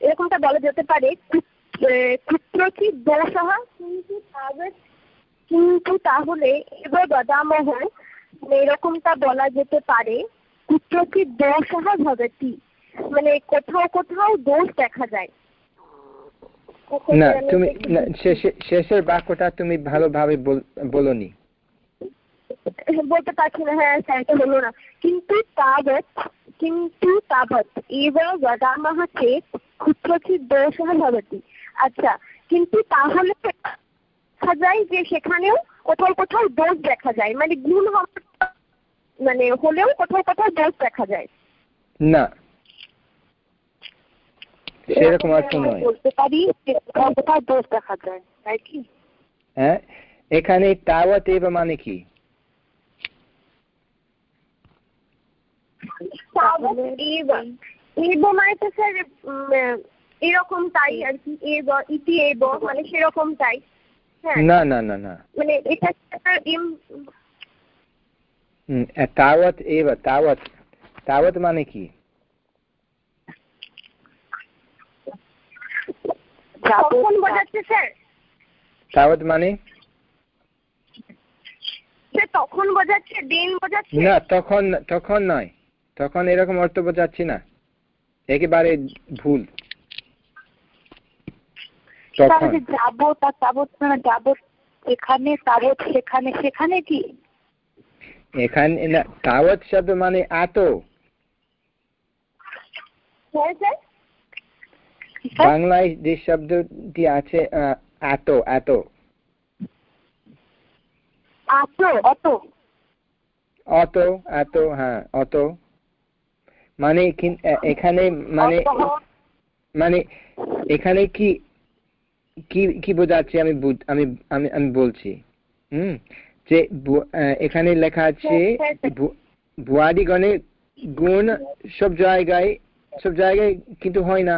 এরকমটা বলা যেতে পারে কুত্রচিৎ দোষः কিন্তু তাবৎ কিন্তু তাহলে এব দদামহ এরকমটা বলা যেতে পারে কুত্রচিৎ দোষः ভবতি মানে কোথাও কোথাও দোষ দেখা যায়। না তুমি শেষের বাক্যটা তুমি ভালোভাবে বল- বলোনি। বলতে পারছি না হ্যাঁ স্যারটা হলো না। কিন্তু তাবৎ কিন্তু তাবৎ এব বদামः চেত কুত্রচিৎ দোষः ভবতি আচ্ছা কিন্তু তাহলে দেখা যায় যে সেখানেও কোথাও কোথাও দোষ দেখা যায়। মানে গুণ মানে হলেও কোথাও কোথাও দোষ দেখা যায়। না। সেরকম অর্থ নয়। বলতে পারি যে কোথাও কোথাও দোষ দেখা যায় তাই কি? হ্যাঁ এখানে তাওয়াত এব মানে কি তাবৎ এব এব মানে তো স্যার এরকম তাই আর কি এব ইতি এব মানে সেরকম তাই। হ্যাঁ। না না না না। মানে এটা এম তাওয়াত এব তাওয়াত তাওয়াত মানে কি? কখন বোঝাচ্ছে স্যার? তাওয়াত মানে? তখন বোঝাচ্ছে দিন বোঝাচ্ছে? না তখন তখন নয়। তখন এরকম অর্থ বোঝাচ্ছি না। একেবারে ভুল। তখন। যাব তা তাবৎ যাবৎ এখানে তাবৎ সেখানে সেখানে কি? এখানে না তাওয়াত শব্দ মানে এত। বাংলায় যে শব্দটি আছে এত। এত অত। অত এত হ্যাঁ অত। মানে এখানে মানে মানে এখানে কি কি কি বোঝাচ্ছে আমি আমি আমি আমি বলছি। হুম? যে এখানে লেখা আছে। বুয়াদিগণের গুণ সব জায়গায় সব জায়গায় কিন্তু হয় না।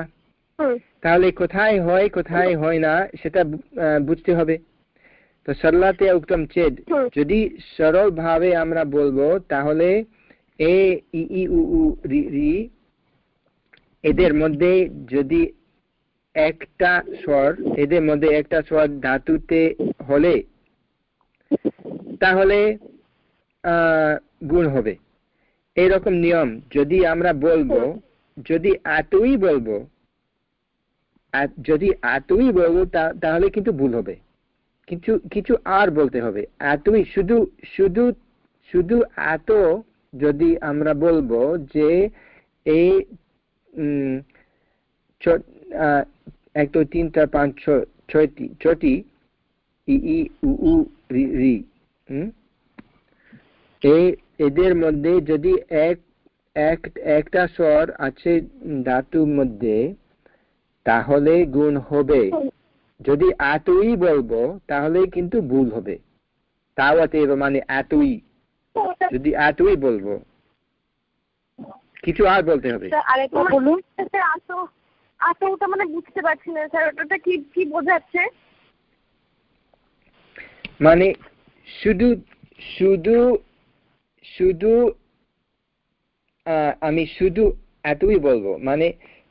তাহলে কোথায় হয় কোথায় হয় না সেটা আহ, বুঝতে হবে। তো সরলাতে উত্তম চেদ যদি সরল ভাবে আমরা বলব তাহলে এ, ই উ রি এদের মধ্যে যদি একটা স্বর, এদের মধ্যে একটা স্বর ধাতুতে হলে, তাহলে গুণ হবে। এইরকম নিয়ম, যদি আমরা বলব, যদি এতই বলব যদি এতই বলব তাহলে কিন্তু ভুল হবে। কিছু কিছু আর বলতে হবে। এতই শুধু শুধু শুধু এত যদি আমরা বলব যে এই এক, দুই, তিন, চার, পাঁচ ছয়টি ই এদের মধ্যে যদি এক এক, একটা স্বর আছে ধাতুর মধ্যে, তাহলে গুণ হবে। যদি এতই বলব তাহলে কিন্তু ভুল হবে। তাও তাওয়াতে মানে এতই। যদি এতই বলব কিছু আর বলতে হবে। আরেকবার বলুন। আসো আসো মানে বুঝতে পারছি না স্যার ওটা কি কি বোঝাচ্ছে? মানে শুধু শুধু শুধু আমি শুধু এতই বলব মানে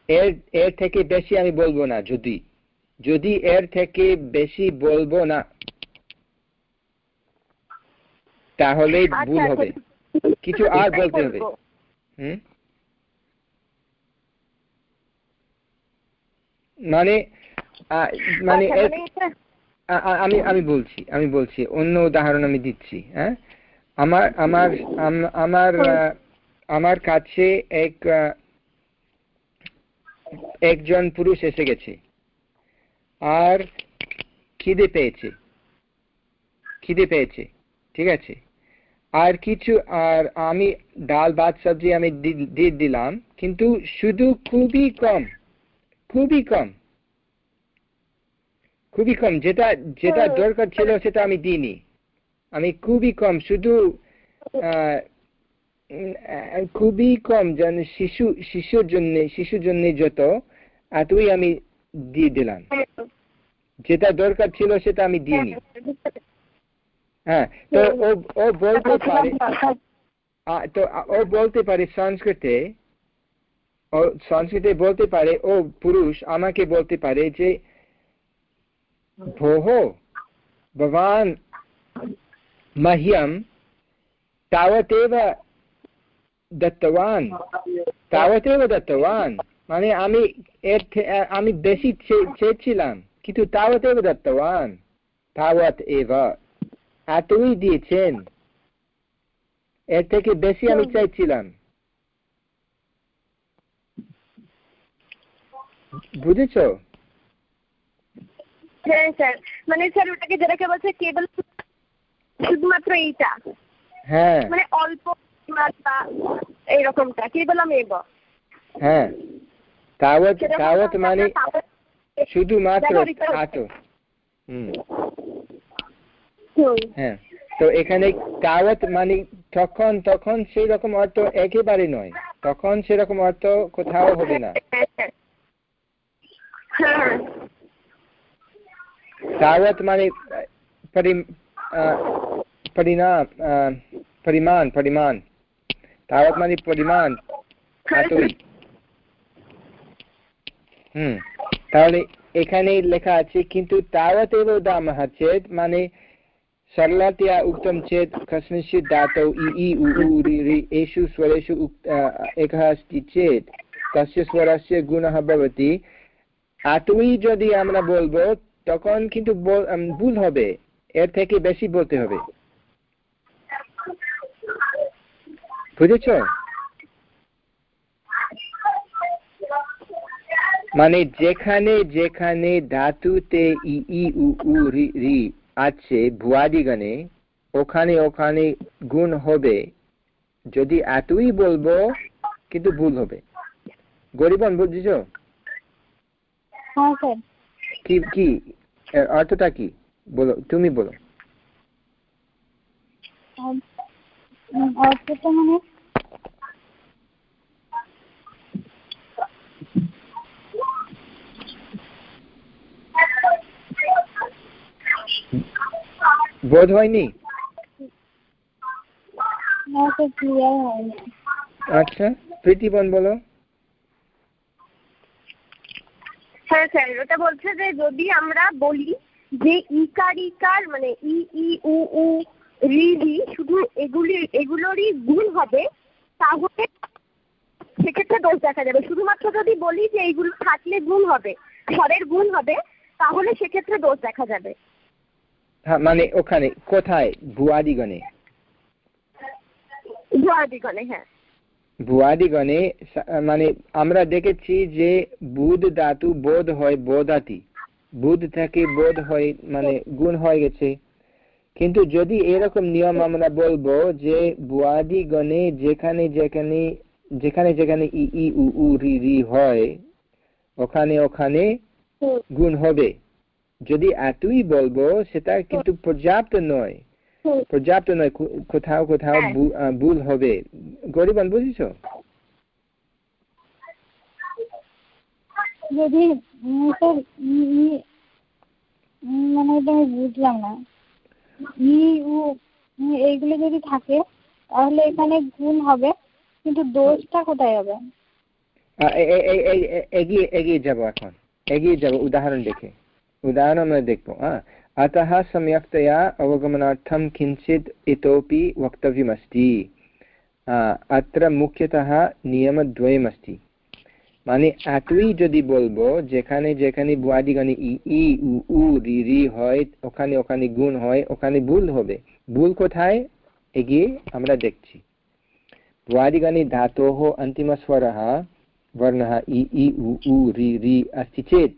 এর এর থেকে বেশি আমি বলব না যদি যদি এর থেকে বেশি বলব না তাহলে ভুল আচ্ছা, হবে আচ্ছা। কিছু আর বলতে হবে। হুম? মানে মানে আচ্ছা, মানে আমি আমি বলছি আমি বলছি অন্য উদাহরণ আমি দিচ্ছি হ্যাঁ আমার আমার আমার আমার কাছে এক একজন পুরুষ এসে গেছে আর খিদে পেয়েছে খিদে পেয়েছে ঠিক আছে আর কিছু আর আমি ডাল ভাত সবজি আমি দি- দিয়ে দিলাম। কিন্তু শুধু খুবই কম খুবই কম খুবই কম। যেটা যেটা দরকার ছিল সেটা আমি দিইনি। আমি খুবই কম শুধু আহ, খুবই কম যেন শিশু শিশুর জন্য শিশুর জন্য যত এতই আমি দিয়ে দিলাম। যেটা দরকার ছিল সেটা আমি দিইনি। হ্যাঁ তো ও ও বলতে পারে আ- তো আ- ও বলতে পারে সংস্কৃতে ও সংস্কৃতে বলতে পারে ও পুরুষ আমাকে বলতে পারে যে ভোः भवान् मह्यं तावदेव দত্তবান তাওয়াতেও দত্তবান মানে আমি এর থে- আ- আমি বেশি চে- চেয়েছিলাম কিন্তু তাওয়াতেও দত্তবান তাওয়াত এব এতই দিয়েছেন। এর থেকে বেশি আমি চাইছিলাম। বুঝেছ? হ্যাঁ স্যার। মানে স্যার ওটাকে যেটাকে বলছে কেবল শুধুমাত্র এইটা। হ্যাঁ। মানে অল্প এইরকমটা কেবলম এব। হ্যাঁ। তাওয়াত সেরকম তাওয়াত মানে শুধুমাত্র হুম। হ্যাঁ তো এখানে তাওয়াত মানে তখন তখন সেই রকম অর্থ একেবারে নয়। তখন সেরকম অর্থ কোথাও হবে না। হ্যাঁ। তাওয়াত মানে পরি পরিণাম পরিমাণ পরিমাণ। তাওয়াত মানে পরিমাণ এতই হুম তাহলে এখানে লেখা আছে কিন্তু তাওয়াত এব দামः চেत् মানে सरलतया उक्तं चेत् कस्मिंश्चित् धातौ इ इ उ उ रि रि एषु स्वरेषु उक् अ, एकः अस्ति चेत् तस्य स्वरस्य गुणः भवति আতুই যদি আমরা বলবো তখন কিন্তু বল- উম, ভুল হবে এর থেকে বেশি বলতে হবে বুঝেছ মানে যেখানে যেখানে ধাতুতে ই ই উ উ রি রি আছে ভুয়াদিগণে ওখানে ওখানে গুণ হবে। যদি এতই বলব কিন্তু ভুল হবে। গরিবন বুঝেছ? হ্যাঁ কি কি? অর্থটা কি? বলো তুমি বলো। অর্থটা মানে বোধ হয়নি? আচ্ছা প্রীতিবন বলো হ্যাঁ স্যার ওটা বলছে যে যদি আমরা বলি যে ইকার ইকার মানে ই ই উ উ রি রি শুধু এগুলি এগুলোরই গুণ হবে তাহলে সেক্ষেত্রে দোষ দেখা যাবে। শুধুমাত্র যদি বলি যে এইগুলো থাকলে গুণ হবে স্বরের গুণ হবে তাহলে সেক্ষেত্রে দোষ দেখা যাবে। হ্যাঁ মানে ওখানে কোথায়? ভুয়াদিগণে জয়াদিগণে হ্যাঁ। ভুয়াদিগণে মানে আমরা দেখেছি যে বুধ ধাতু বোধ হয় বোধাতি। বুধ থেকে বোধ হয় মানে গুণ হয়ে গেছে। কিন্তু যদি এরকম নিয়ম আমরা বলব যে বুয়াদিগণে যেখানে যেখানে যেখানে যেখানে ই ই উ উ রি রি হয় ওখানে ওখানে গুণ হবে। যদি এতই বলব সেটা কিন্তু পর্যাপ্ত নয়। পর্যাপ্ত নয় কোথাও কোথাও হ্যাঁ। ভুল হবে। গরিবান যদি ই- উম, মানে এটা আমি বুঝলাম না। ই উ এইগুলো যদি থাকে তাহলে এখানে গুণ হবে কিন্তু দোষটা কোথায় হবে? এগিয়ে এগিয়ে যাব এখন। এগিয়ে যাব উদাহরণ দেখে। উদাহরণ আমরা দেখবো হ্যাঁ अतः सम्यक्तया अवगमनार्थं किञ्चित् इतोपि वक्तव्यमस्ति আ, अत्र मुख्यतः नियमद्वयमस्ति মানে এতই যদি বলবো যেখানে যেখানে বুয়াদিগানে ই ই উ উ রি রি হয় ওখানে ওখানে গুণ হয় ওখানে ভুল হবে ভুল কোথায় এগিয়ে আমরা দেখছি भुवादिगणे धातोः अन्तिमस्वरः वर्णः इ इ उ उ रि रि अस्ति चेत्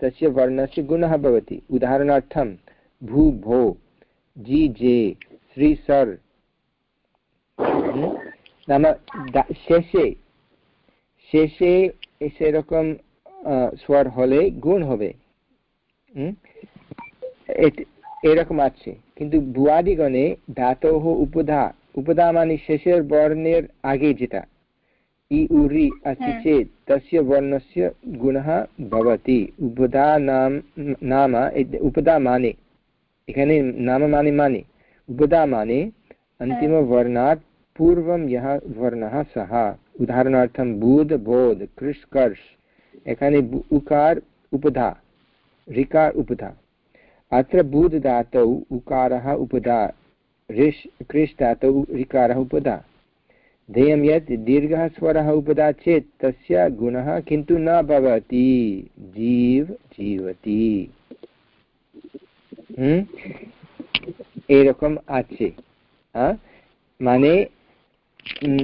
तस्य वर्णस्य गुणः भवति उदाहरणार्थं भू भो जी जे श्री सर् হুম? নাম দা- শেষে শেষে সেরকম আহ, স্বর হলে গুণ হবে হুম? এট- এরকম আছে কিন্তু ভুয়াদিগণে ধাতোহ উপধা উপধা মানে শেষের বর্ণের আগে যেটা इ उरि अस्ति हाँ। चेत् तस्य वर्णस्य गुणः भवति। उपधा नाम नाम उपधा माने एखाने नाम माने? माने उपधा माने अन्तिमवर्णात् पूर्वं यः वर्णः सः। उदाहरणार्थं बुध बोध कृष् कर्ष। उकार उपधा। ऋकार उपधा। अत्र बुध धातौ उकारः उपधा। ऋष् कृष् धातौ ऋकारः उपधा। ध्येयं यत् दीर्घः स्वरः उपधा चेत् तस्य गुणः किन्तु न भवति जीव जीवति হুম এরকম আছে হ্যাঁ মানে উম,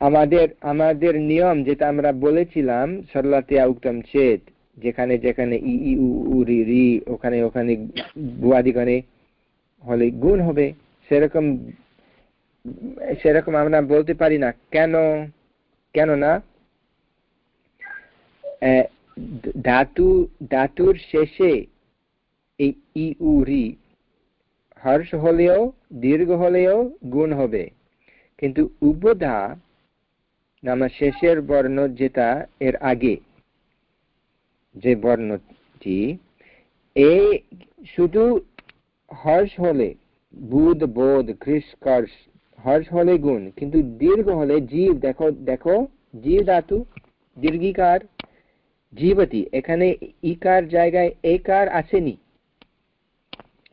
আমাদের আমাদের নিয়ম যেটা আমরা বলেছিলাম সরলাতে উত্তম চেত যেখানে যেখানে ই ই উ উ রি রি ওখানে ওখানে বুয়াদিগণে হলে গুণ হবে সেরকম সেরকম আমরা বলতে পারি না। কেন? কেন না? ধাতু, ধাতুর শেষে এই ই উ হর্ষ হলেও, দীর্ঘ হলেও গুণ হবে। কিন্তু উপধা নাম শেষের বর্ণ যেটা এর আগে, যে বর্ণটি এই শুধু হর্ষ হলে, বুধ, বোধ, কৃষ, কর্ষ হর্ষ হলে গুণ, কিন্তু দীর্ঘ হলে জীব, দেখো দেখো, জীব ধাতু, দীর্ঘিকার, জীবতি, এখানে ইকার জায়গায় একার আসেনি।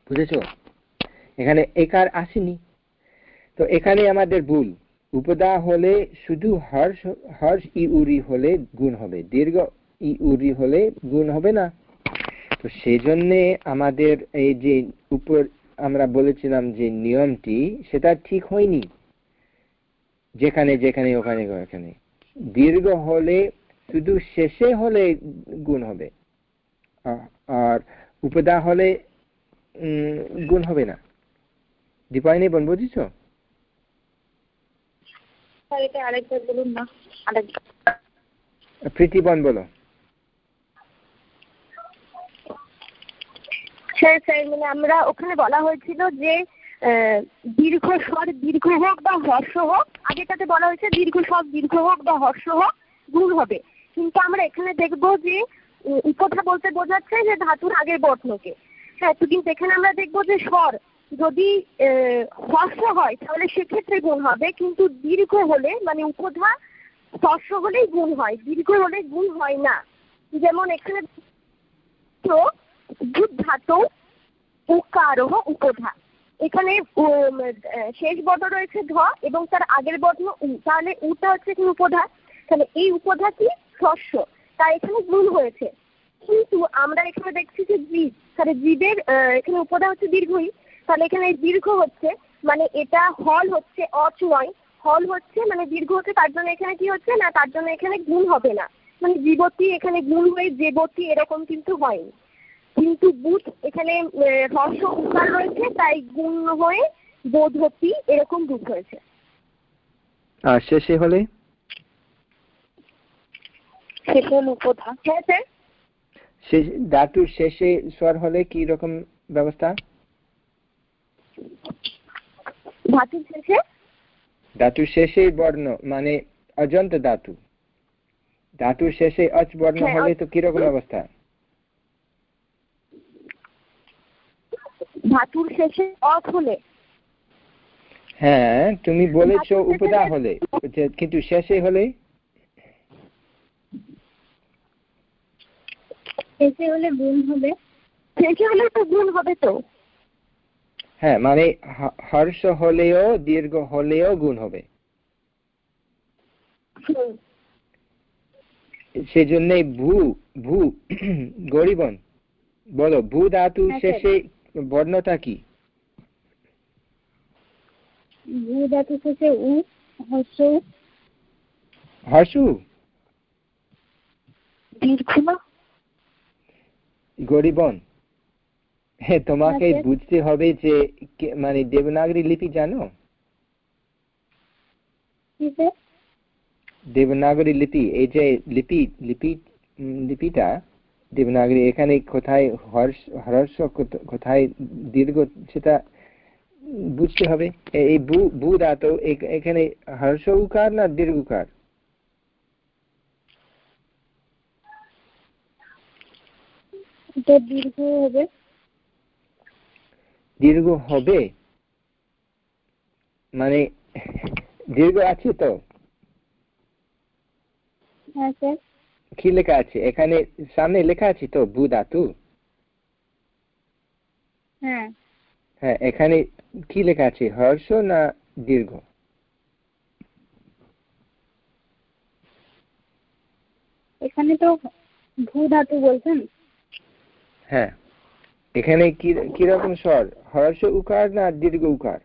বুঝেছ? এখানে একার আসেনি। তো এখানে আমাদের ভুল। উপদা হলে শুধু হর্ষ হর্ষ ই উরি হলে গুণ হবে। দীর্ঘ ই উরি হলে গুণ হবে না। তো সেজন্যে আমাদের এই যে উপর আমরা বলেছিলাম যে নিয়মটি সেটা ঠিক হয়নি। যেখানে যেখানে ওখানে ওখানে। দীর্ঘ হলে শুধু শেষে হলে গুণ হবে। আর উপদা হলে গুণ হবে না। দীপায়নি বোন বুঝেছ? প্রীতিবন বলো। স্যার স্যার মানে আমরা ওখানে বলা হয়েছিল যে দীর্ঘ স্বর দীর্ঘ হোক বা হর্ষ হোক আগেটাতে বলা হয়েছে দীর্ঘ স্বর দীর্ঘ হোক বা হর্ষ হোক, গুণ হবে। কিন্তু আমরা এখানে দেখব যে উপধা বলতে বোঝাচ্ছে যে ধাতুর আগের বর্ণকে। হ্যাঁ তো কিন্তু এখানে আমরা দেখব যে স্বর যদি হর্ষ হয়, তাহলে সেক্ষেত্রে গুণ হবে। কিন্তু দীর্ঘ হলে মানে উপধা স্পর্শ হলেই গুণ হয়। দীর্ঘ হলে গুণ হয় না। যেমন এখানে তো ধাতু উকারহ উপধা। এখানে শেষ বর্ণ রয়েছে ধ এবং তার আগের বর্ণ উ। তাহলে উটা হচ্ছে কি উপধা? তাহলে এই উপধাটি শস্য। তাই এখানে গুণ হয়েছে। কিন্তু আমরা এখানে দেখছি যে জীব। তাহলে জীবের এখানে উপধা হচ্ছে দীর্ঘই। তাহলে এখানে দীর্ঘ হচ্ছে মানে এটা হল হচ্ছে অচ নয় হল হচ্ছে মানে দীর্ঘ হচ্ছে, তার জন্য এখানে কি হচ্ছে? না, তার জন্য এখানে গুণ হবে না। মানে জীবতী এখানে গুণ হয়ে যেবতী এরকম কিন্তু হয়নি। কিন্তু বুধ এখানে হর্ষ উকার রয়েছে তাই গুণ হয়ে বোধতি এরকম বুধ হয়েছে। আর শেষে হলে? উপধা হ্যাঁ। শেষ ধাতুর শেষে স্বর হলে কি রকম ব্যবস্থা? ধাতুর শেষে? ধাতুর শেষে বর্ণ মানে অজন্ত ধাতু ধাতুর শেষে অচ বর্ণ হ্যাঁ, হলে তো কীরকম অবস্থা ধাতুর শেষে অথ হলে। হ্যাঁ তুমি বলেছ উপদা হলে কিন্তু শেষে হলে? শেষে হলে গুণ হবে। শেষে হলে তো গুণ হবে তো। হ্যাঁ মানে হর্ষ হলেও দীর্ঘ হলেও গুণ হবে। সেজন্যই ভূ ভূ গরিবন বলো ভূ ধাতু হ্যাঁ, শেষে বর্ণটা কি। হর্ষু। গরিবন। হ্যাঁ তোমাকে হ্যাঁ, বুঝতে হবে যে মানে দেবনাগরী লিপি জানো? দেবনাগরী লিপি এই যে লিপি লিপি লিপিটা দেবনাগরী এখানে কোথায় হর্ষ হর্ষ কোথ- কোথায় দীর্ঘ সেটা বুঝতে হবে। এই বু ভূ ধাতু এখানে হর্ষ উকার না দীর্ঘ উকার? দীর্ঘ হবে। দীর্ঘ হবে? মানে দীর্ঘ আছে তো? হ্যাঁ স্যার। কি লেখা আছে? এখানে সামনে লেখা আছে তো ভূ ধাতু? হ্যাঁ। হ্যাঁ এখানে কি লেখা আছে? হর্ষ না দীর্ঘ? এখানে তো ভূ ধাতু বলছেন? হ্যাঁ। এখানে কি কীরকম স্বর? হর্ষ উকার না দীর্ঘ উকার?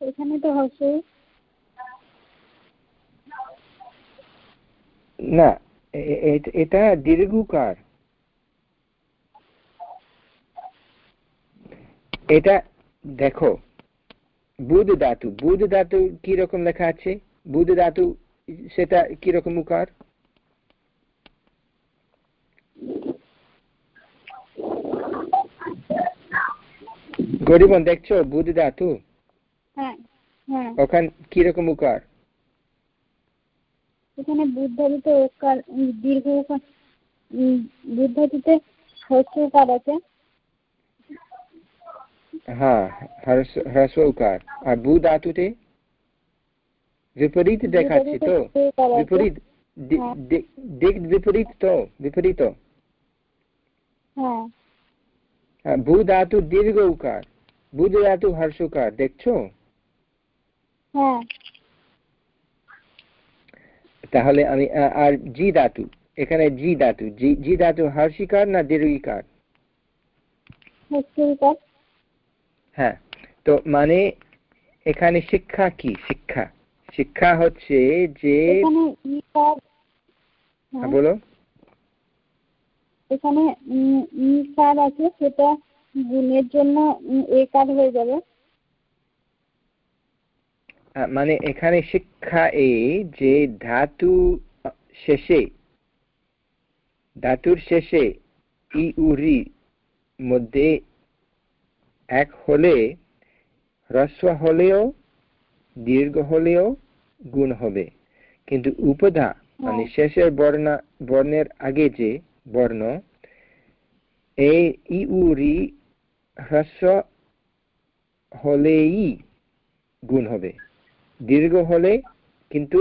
এখানে তো হস্য না এটা দীর্ঘ উকার এটা দেখো বুধ ধাতু। বুধ ধাতু কি রকম লেখা আছে? বুধ ধাতু সেটা কি রকম উকার? গরিবন দেখছ? বুধ ধাতু? হ্যাঁ হ্যাঁ। ওখান কীরকম উকার? এখানে বুদ্ধাদিতে ওকার উম, দীর্ঘ ওকার উম, বুদ্ধাদিতে হস্য উকার আছে। হ্যাঁ হ্রস্ব আর ভূ ধাতুতে বিপরীত দেখাচ্ছে তো। বিপরীত দি- হ্যাঁ। দিক বিপরীত তো বিপরীত। হ্যাঁ। হ্যাঁ, ভূ ধাতু দীর্ঘ উকার বুধ ধাতু হর্ষ উকার দেখছ? হ্যাঁ। তাহলে আমি আর জি ধাতু এখানে জি ধাতু জি জি ধাতু হর্ষিকার না দীর্ঘিকার? হ্যাঁ তো মানে এখানে শিক্ষা কি? শিক্ষা শিক্ষা হচ্ছে যে কার হ্যাঁ, বলো। এখানে ই আছে সেটা গুণের জন্য এ কার হয়ে যাবে। মানে এখানে শিক্ষা এই যে ধাতু শেষে ধাতুর শেষে ই উরি মধ্যে এক হলে হ্রস্ব হলেও দীর্ঘ হলেও গুণ হবে। কিন্তু উপধা মানে শেষের বর্ণ বর্ণের আগে যে বর্ণ এই ই উরি হ্রস্ব হলেই গুণ হবে। দীর্ঘ হলে কিন্তু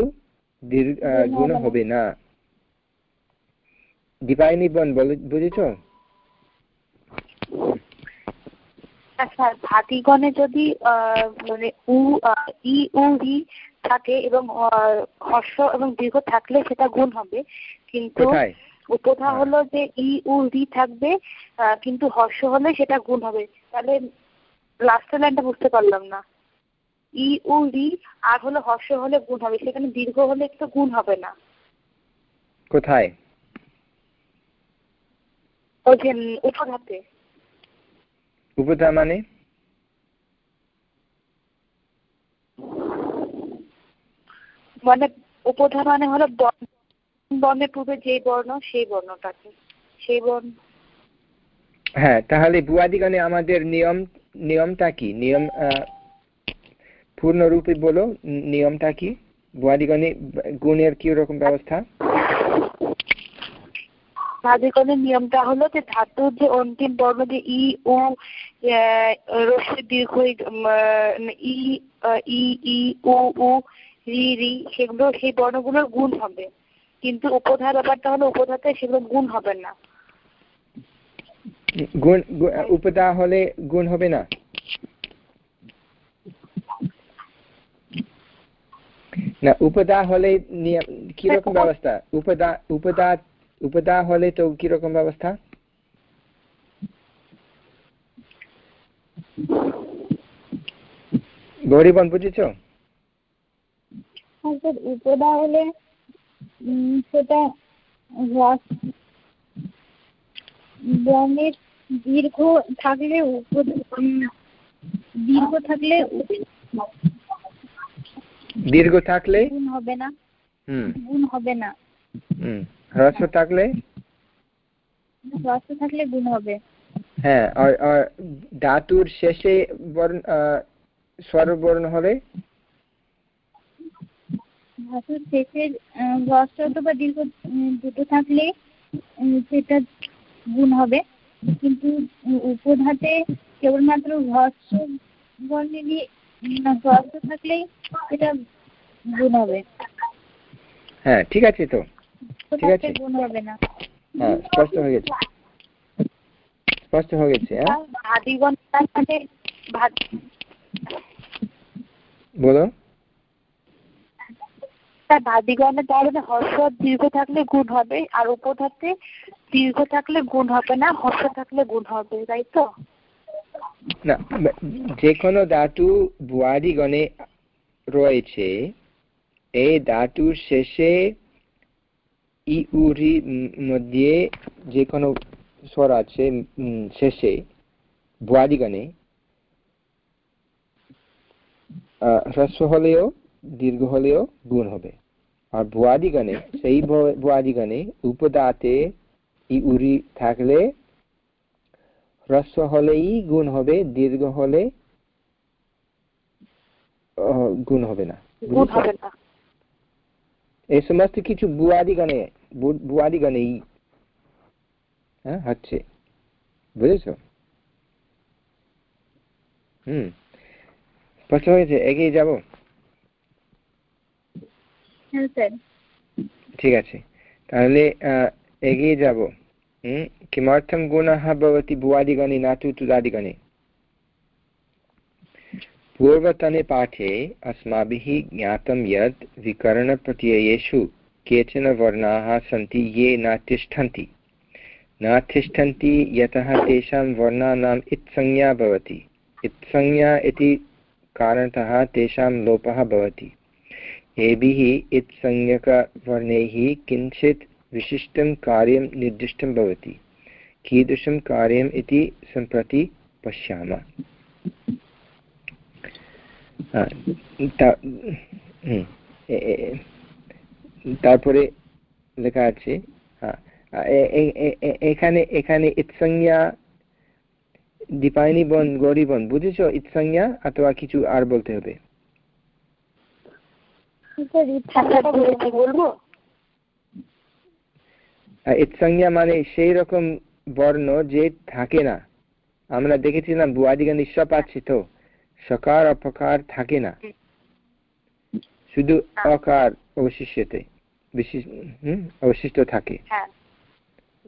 গুণ হবে না। দীপায়নি বন বুঝেছ? আচ্ছা যদি মানে উ ই উ রি থাকে এবং হর্ষ এবং দীর্ঘ থাকলে সেটা গুণ হবে। কিন্তু উপধা হলো যে ই উ রি থাকবে কিন্তু হর্ষ হলে সেটা গুণ হবে। তাহলে লাস্টের লাইনটা বুঝতে পারলাম না। ই উ রি আর হলো হর্ষ হলে গুণ হবে। সেখানে দীর্ঘ হলে তো গুণ হবে না। কোথায়? ওই যে উপধাতে। উপধা মানে? মানে উপধা মানে হলো বর্ণ- বর্ণের পূর্বে যে বর্ণ সেই বর্ণটাকে। সেই বর্ণ হ্যাঁ তাহলে বুয়াদিগণে আমাদের নিয়ম নিয়মটা কি? নিয়ম আহ, পূর্ণরূপে বলো নিয়মটা কি? বুয়াদিগণে গুণের কি রকম ব্যবস্থা? নিয়মটা হলো যে ধাতুর যে অন্তিম বর্ণ যে ই উ আহ, দীর্ঘ ই, ই ই উ উ রি রি সেগুলো সেই বর্ণগুলোর গুণ হবে। কিন্তু উপধার ব্যাপারটা হলো উপধাতে সেগুলো গুণ হবে না। গুণ উপদা হলে গুণ হবে না? না উপদা হলে কীরকম ব্যবস্থা? উপদা উপদা উপদা হলে তো কীরকম ব্যবস্থা? গৌরীবন বুঝেছ? উপদা হলে সেটা বর্ণের দীর্ঘ থাকলে দীর্ঘ থাকলে দীর্ঘ থাকলে? গুণ হবে না। হুম। গুণ হবে না। হুম। হ্রস্ব থাকলে? হ্রস্ব থাকলে গুণ হবে। হ্যাঁ আর ধাতুর শেষে বর্ণ স্বরবর্ণ হবে? ধাতুর আহ, হ্রস্ব দীর্ঘ দুটো থাকলে সেটা গুণ হবে। কিন্তু উপধাতে কেবলমাত্র হ্রস্ব বর্ণেরই থাকলেই গুণ হবে হ্যাঁ ঠিক আছে তো। ঠিক আছে। গুণ হবে না। হ্যাঁ স্পষ্ট হয়ে গেছে। স্পষ্ট হয়ে গেছে হ্যাঁ? ভাদিগণ মানে বলো। তার ভাদিগণে তাহলে হর্ষ দীর্ঘ থাকলে গুণ হবে আর উপধাতে দীর্ঘ থাকলে গুণ হবে না হর্ষ থাকলে গুণ হবে তাই তো? যে কোনো ধাতু বুয়াদিগণে রয়েছে এই ধাতুর শেষে ই উরি মধ্যে যে কোনো স্বর আছে শেষে বুয়াদিগণে আহ, হ্রস্ব হলেও দীর্ঘ হলেও গুণ হবে। আর বুয়াদিগণে সেই বুয়াদিগণে উপদাতে ই উরি থাকলে হ্রস্ব হলেই গুণ হবে দীর্ঘ হলে গুণ হবে না। এই সমস্ত কিছু বুয়াদিগণে বুয়াদিগণেই হ্যাঁ হচ্ছে। বুঝেছ? হুম। স্পষ্ট হয়েছে এগিয়ে যাব? হ্যাঁ ঠিক আছে। তাহলে আহ, এগিয়ে যাব। किमर्थं गुणः भवति भुवादिगणे, न तु तुदादिगणे? पूर्वतने पाठे अस्माभिः ज्ञातं यत् विकरणप्रत्ययेषु केचन वर्णाः सन्ति, ये न तिष्ठन्ति। न तिष्ठन्ति, यतः तेषां वर्णानाम् इत्संज्ञा भवति। इत्संज्ञा इति कारणतः तेषां लोपः भवति। एभिः इत्संज्ञकवर्णैः किञ्चित् विशिष्टं कार्यं निर्दिष्टं भवति कीदृशं कार्यम् इति सम्प्रति पश्यामः তারপরে লেখা আছে এখানে এখানে ইৎসংজ্ঞা দীপায়নি বন গৌরী বন বুঝেছ ইৎসংজ্ঞা অথবা কিছু আর বলতে হবে বলবো ইৎসংজ্ঞা মানে সেই রকম বর্ণ যে থাকে না। আমরা দেখেছিলাম বুয়াদিগা নিঃসব আছে তো সকার অপকার থাকে না। শুধু অকার অবশিষ্যতে অবশিষ্ট থাকে। হ্যাঁ।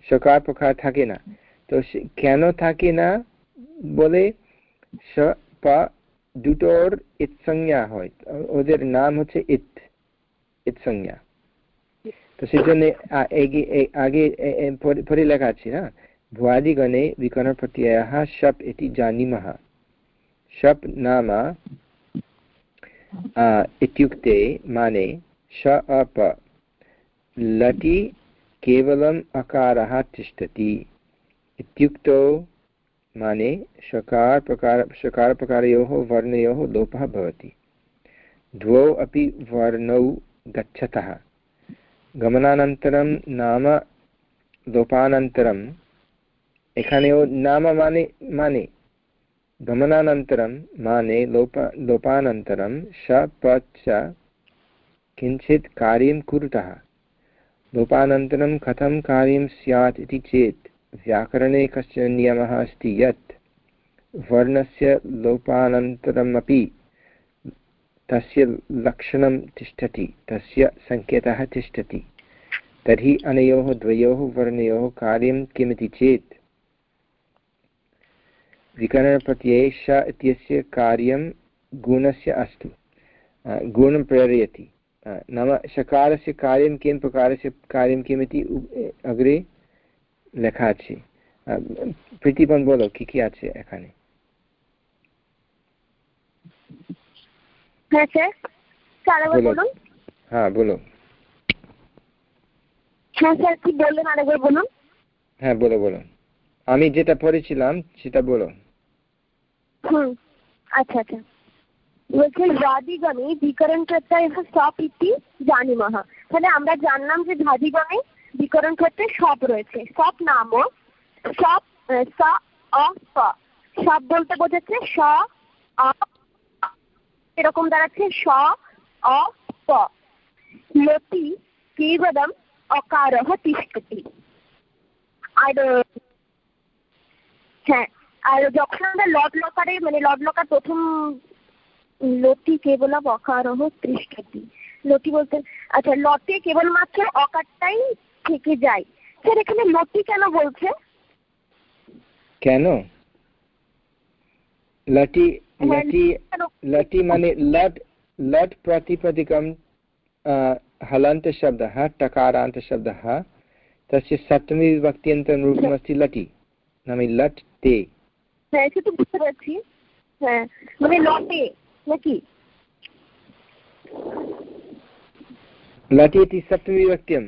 সকার প্রকার থাকে না। তো কেন থাকে না বলে স দুটোর ইৎসংজ্ঞা হয়। ওদের নাম হচ্ছে ইত ইৎসংজ্ঞা। তো সেই জন্য আগে পরে লেখা আছে না ভুয়াদিগণে विकरणप्रत्ययः शप् इति जानीमः शप् नाम इत्युक्ते माने श अप लटि केवलम् अकारः तिष्ठति इत्युक्तौ माने शकार प्रकार शकारप्रकारयोः वर्णयोः लोपः भवति द्वौ अपि वर्णौ गच्छतः गमनानन्तरं नाम लोपानन्तरं এখানেও নাম মানে মানে गमनानन्तरं माने लोप लोपानन्तरं श पच्च किञ्चित् कार्यं कुरुतः लोपानन्तरं कथं कार्यं स्यात् इति चेत् व्याकरणे कश्चन नियमः अस्ति यत् वर्णस्य लोपानन्तरमपि तस्य लक्षणं तिष्ठति तस्य सङ्केतः तिष्ठति तर्हि अनयोः द्वयोः वर्णयोः कार्यं किमिति चेत् विकरणप्रत्यये श इत्यस्य कार्यं गुणस्य अस्तु गुणं प्रेरयति नाम शकारस्य कार्यं किं प्रकारस्य कार्यं किमिति अग्रे লেখা আছে প্রীতিপন বলো কি কি আছে এখানে হ্যাঁ স্যার। বলুন। হ্যাঁ বলো হ্যাঁ স্যার কি বললেন? আরেকবার বলুন। হ্যাঁ বলো বলো আমি যেটা পড়েছিলাম সেটা বলো হুম। আচ্ছা আচ্ছা। বলছে বিকরণ প্রত্যয় সব ইতি জানিমহ তাহলে আমরা জানলাম যে ভাদিগণে বিকরণ প্রত্যয় সব রয়েছে। সব নামও সব স অ স সব বলতে বোঝাচ্ছে স এরকম দাঁড়াচ্ছে স, অ, প। লতি কেবলম অকারহ আর হ্যাঁ আর যখন আমরা লট লকারে মানে লট লকার প্রথম লতি কেবল অকারহ, তৃষ্ঠতি। লতি বলতে আচ্ছা লটে কেবলমাত্র অকারটাই থেকে যায়। স্যার, এখানে লতি কেন বলছে? কেন? লটি लटि लटि मने लट् लट् प्रतिपदिकं हलन्तशब्दः टकारान्तशब्दः तस्य सप्तमी विभक्त्यन्तरं रूपमस्ति लटि। नाम लट् ते। লটে सप्तमी সপ্তমী বিভক্তিম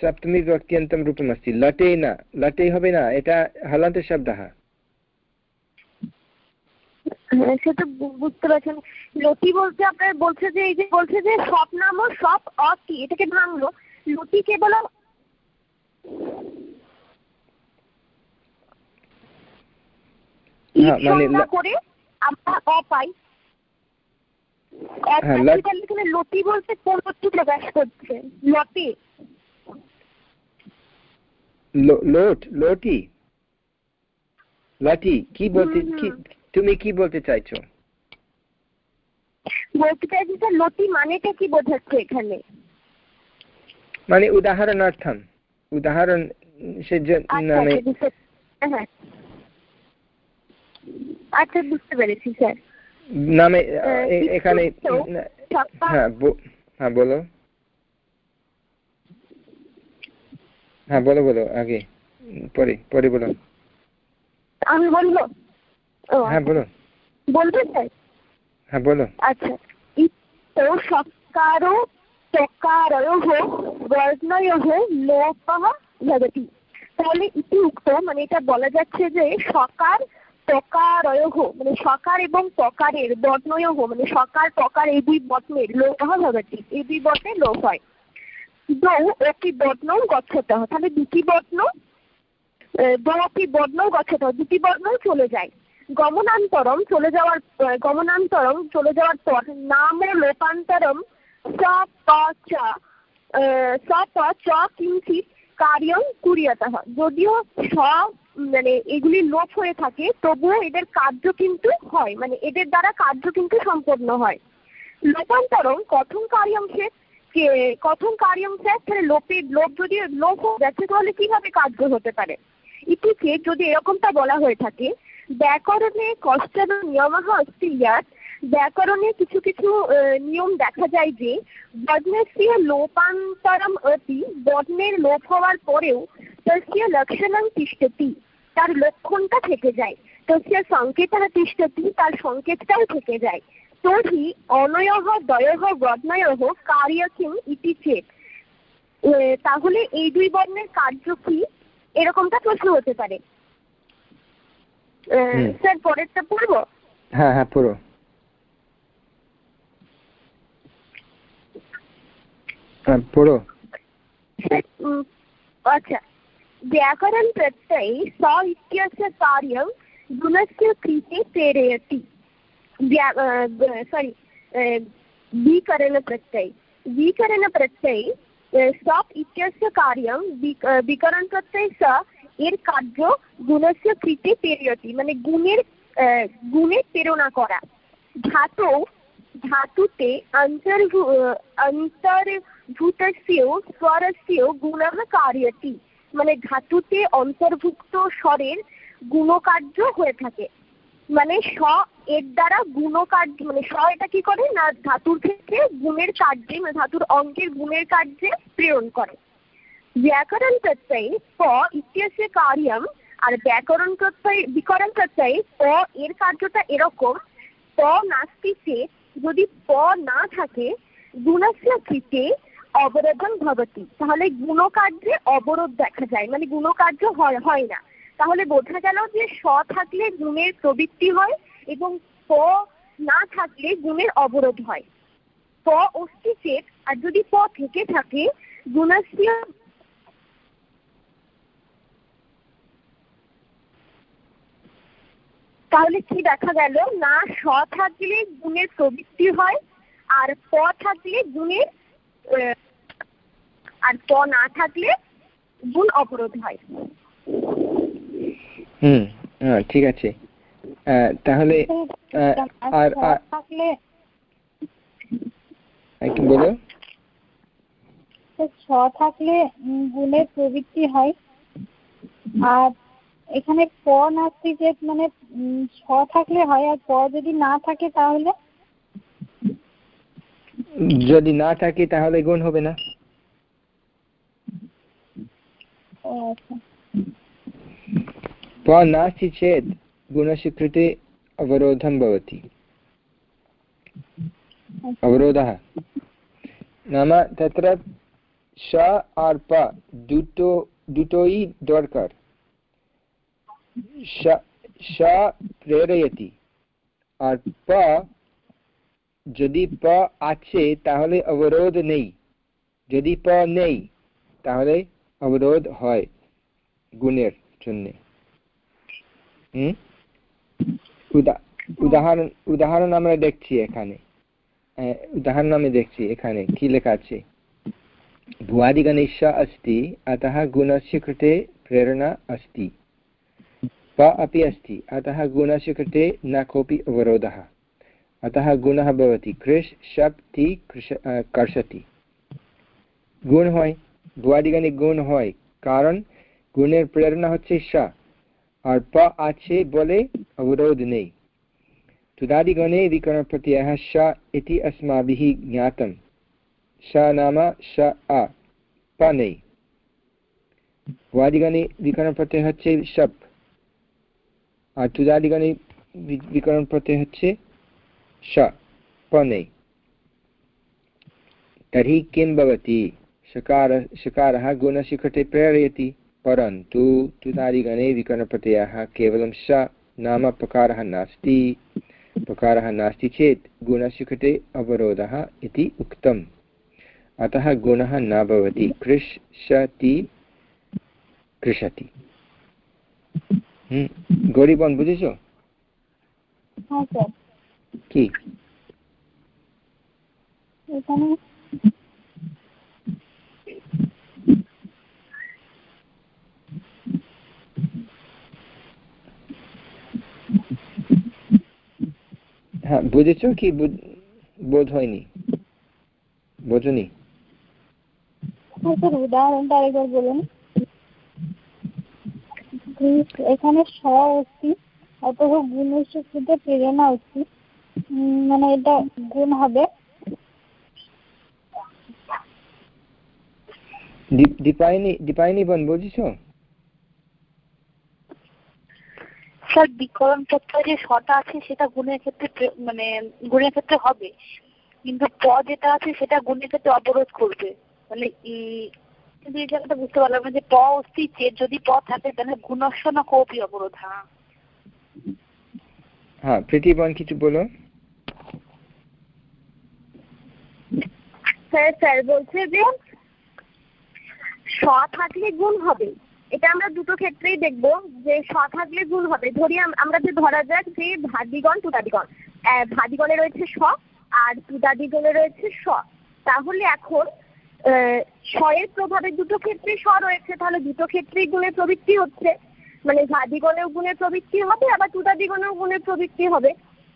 সপ্তমী বিভক্তি অন্তম न লটে না লটে হবে না হ্যাঁ সে তো বুঝতে পারছেন। লতি বলতে আপনার বলছে যে এই যে বলছে যে সব নামও সব অতি এটাকে ভাঙলো। লতি কেবল মানে করে আমরা অ পাই। হ্যাঁ, এখানে লতি বলতে কোন অর্থ প্রকাশ করছে? লতি। লোট লটি। লাটি কি বলতে কি তুমি কি বলতে চাইছো? বলতে চাইছি স্যার লতি মানেটা কি বোঝাচ্ছে এখানে? মানে উদাহরণার্থম উদাহরণ সে মানে হ্যাঁ আচ্ছা বুঝতে পেরেছি স্যার। নামে এখানে হ্যাঁ হ্যাঁ বলো। হ্যাঁ বলো বলো আগে পরে পরে বলো। আমি বলব হ্যাঁ বলো বলবে স্যার হ্যাঁ আচ্ছা। তো সৎকারও তকারয়োः বর্ণয়োः লোপः ভবতি। তাহলে ইতি উক্ত মানে এটা বলা যাচ্ছে যে সকার তকারয়োः মানে সকার এবং তকারের বর্ণয়োः মানে সকার তকার এই দুই বর্ণের লোপः ভবতি এই দুই বর্ণের লোপ হয়। দ্বৌ অপি বর্ণ গচ্ছতः তাহলে দুটি বর্ণ দ্বৌ অপি বর্ণ গচ্ছতः দুটি বর্ণ চলে যায়। গমনান্তরম চলে যাওয়ার গমনান্তরম চলে যাওয়ার পর নাম লোপান্তরম স প, চ চ কুরিয়তঃ। যদিও স মানে এগুলি লোপ হয়ে থাকে, তবুও এদের কার্য কিন্তু হয় মানে এদের দ্বারা কার্য কিন্তু সম্পন্ন হয়। লোপান্তরম কথম কার্যং সে কথম কার্যং সে, তাহলে লোপে, লোপ যদি লোপ হয়ে যাচ্ছে তাহলে কীভাবে কার্য হতে পারে? ইতিকে যদি এরকমটা বলা হয়ে থাকে ব্যাকরণে কষ্টের নিয়ম অস্তি ইয়াত ব্যাকরণে কিছু কিছু নিয়ম দেখা যায় যে বর্ণস্য লোপান্তরম অতি বর্ণের লোপ হওয়ার পরেও তস্য লক্ষণং তিষ্ঠতি, তার লক্ষণটা থেকে যায়। তস্য সংকেত তিষ্ঠতি, তার সংকেতটাও থেকে যায়। তর্হি অনয় দয় বর্ণয় কার্য ইতি চেত। তাহলে এই দুই বর্ণের কার্য কি? এরকমটা প্রশ্ন হতে পারে। স্যার পরেরটা পড়বো হ্যাঁ হ্যাঁ পুরো পড়ো अच्छा व्याकरण प्रत्यय स इत्यस्य कार्यं गुणस्य कृते प्रेरयति सॉरी विकरणप्रत्यय विकरणप्रत्यय সব ইত্যস্য কার্যম বিকরণ প্রত্যয় স এর কার্য গুণস্য কৃতে প্রেরয়তি মানে গুণের গুণে প্রেরণা করা। ধাতু, ধাতুতে অন্তর্ভূ অন্তর্ভূতস্য স্বরস্য গুণः কার্যতি মানে ধাতুতে অন্তর্ভুক্ত স্বরের গুণকার্য হয়ে থাকে। মানে স এর দ্বারা গুণকার্য মানে স এটা কি করে? না, ধাতুর ক্ষেত্রে গুণের কার্যে মানে ধাতুর অঙ্কের গুণের কার্যে প্রেরণ করে। ব্যাকরণ প্রত্যয় প ইত্যস্য কার্যম আর ব্যাকরণ প্রত্যয় বিকরণ প্রত্যয় প এর কার্যটা এরকম প নাস্তি চেত যদি প না থাকে গুণস্য কৃতে অবরোধন ভবতি তাহলে গুণকার্যে অবরোধ দেখা যায় মানে গুণকার্য হয় হয় না। তাহলে বোঝা গেল যে স থাকলে গুণের প্রবৃত্তি হয় এবং প না থাকলে গুণের অবরোধ হয়। প অস্তি চেত, আর যদি প থেকে থাকে, গুণস্য তাহলে কি দেখা গেল? না স থাকলে গুণের প্রবৃত্তি হয় আর প থাকলে গুণের আর প না থাকলে গুণ অবরোধ হয়। হুম ঠিক আছে। তাহলে আর থাকলে একটু বলো। ছ থাকলে গুণের প্রবৃত্তি হয় আর এখানে প নাস্তি যে মানে ছ থাকলে হয় আর প যদি না থাকে তাহলে যদি না থাকে তাহলে গুণ হবে না ও আচ্ছা प नास्ति चेत् गुणस्य कृते अवरोधं भवति अवरोधः नाम तत्र श आर् प दुटो दुटोयि दरकार श প্রেরয়তি আর প যদি প আছে তাহলে অবরোধ নেই যদি প নেই তাহলে অবরোধ হয় গুণের জন্য উদাহরণ উদাহরণ আমরা দেখছি এখানে উদাহরণ আমি দেখছি এখানে কি লেখা আছে भुवादिगणेश अस्ति अतः गुणस्य कृते प्रेरणा अस्ति प अपि अस्ति अतः गुणस्य कृते न कोऽपि अवरोधः अतः गुणः भवति कृष् शप् ति कृष कर्षति গুণ হয় ভুয়াদিগণে গুণ হয় কারণ গুণের প্রেরণা হচ্ছে সা আর প আছে বলে অবরোধ নেই तुदादिगणे विकरणप्रत्ययः श इति अस्माभिः ज्ञातं श नाम श अ प नै वादिगणे विकरणप्रत्ययः হচ্ছে शप् আর তুদাদিগণে বিকরণ প্রত্যয় হচ্ছে শ প নেই तर्हि किं भवति शकार शकारः गुणस्य कृते प्रेरयति परन्तु तुदादिगणे विकरणप्रत्ययः केवलं स नाम पकारः नास्ति पकारः नास्ति चेत् गुणस्य कृते अवरोधः इति उक्तम् अतः गुणः न भवति कृषति হুম গরিবন হ্যাঁ, হ্যাঁ, বুঝেছ? কি? হ্যাঁ বুঝেছ কি? বোধ হয়নি। বোঝনি? হ্যাঁ, উদাহরণটা আরেকবার বলুন। এখানে স অস্তি অতঃ গুণস্য কৃতে প্রেরণা অস্তি মানে এটা গুণ হবে। দীপায়নি দীপায়নি বোন বুঝেছ? স্যার বিকরণ যে সটা আছে সেটা গুণের ক্ষেত্রে মানে গুণের ক্ষেত্রে হবে। কিন্তু প যেটা আছে সেটা গুণের ক্ষেত্রে অবরোধ করবে। মানে কিন্তু এই জায়গাটা বুঝতে পারলাম না যে প অস্তি চেত যদি প থাকে তাহলে গুণস্য না কোপি অবরোধ হ্যাঁ। হ্যাঁ প্রীতিবন কিছু বলো স্যার স্যার বলছে যে স থাকলে গুণ হবে। এটা আমরা দুটো ক্ষেত্রেই দেখব যে স থাকলে গুণ হবে। ধরি আমরা যে ধরা যাক যে ভাদিগণ তুদাদিগণ ভাদিগণে রয়েছে স আর তুদাদিগণে রয়েছে স। তাহলে এখন স্বয়ের প্রভাবে দুটো ক্ষেত্রে স্ব রয়েছে, তাহলে দুটো ক্ষেত্রেই গুণের প্রবৃত্তি হচ্ছে। মানে ভাদিগণেও গুণের প্রবৃত্তি হবে, আবার তুদাদিগণেও গুণের প্রবৃত্তি হবে।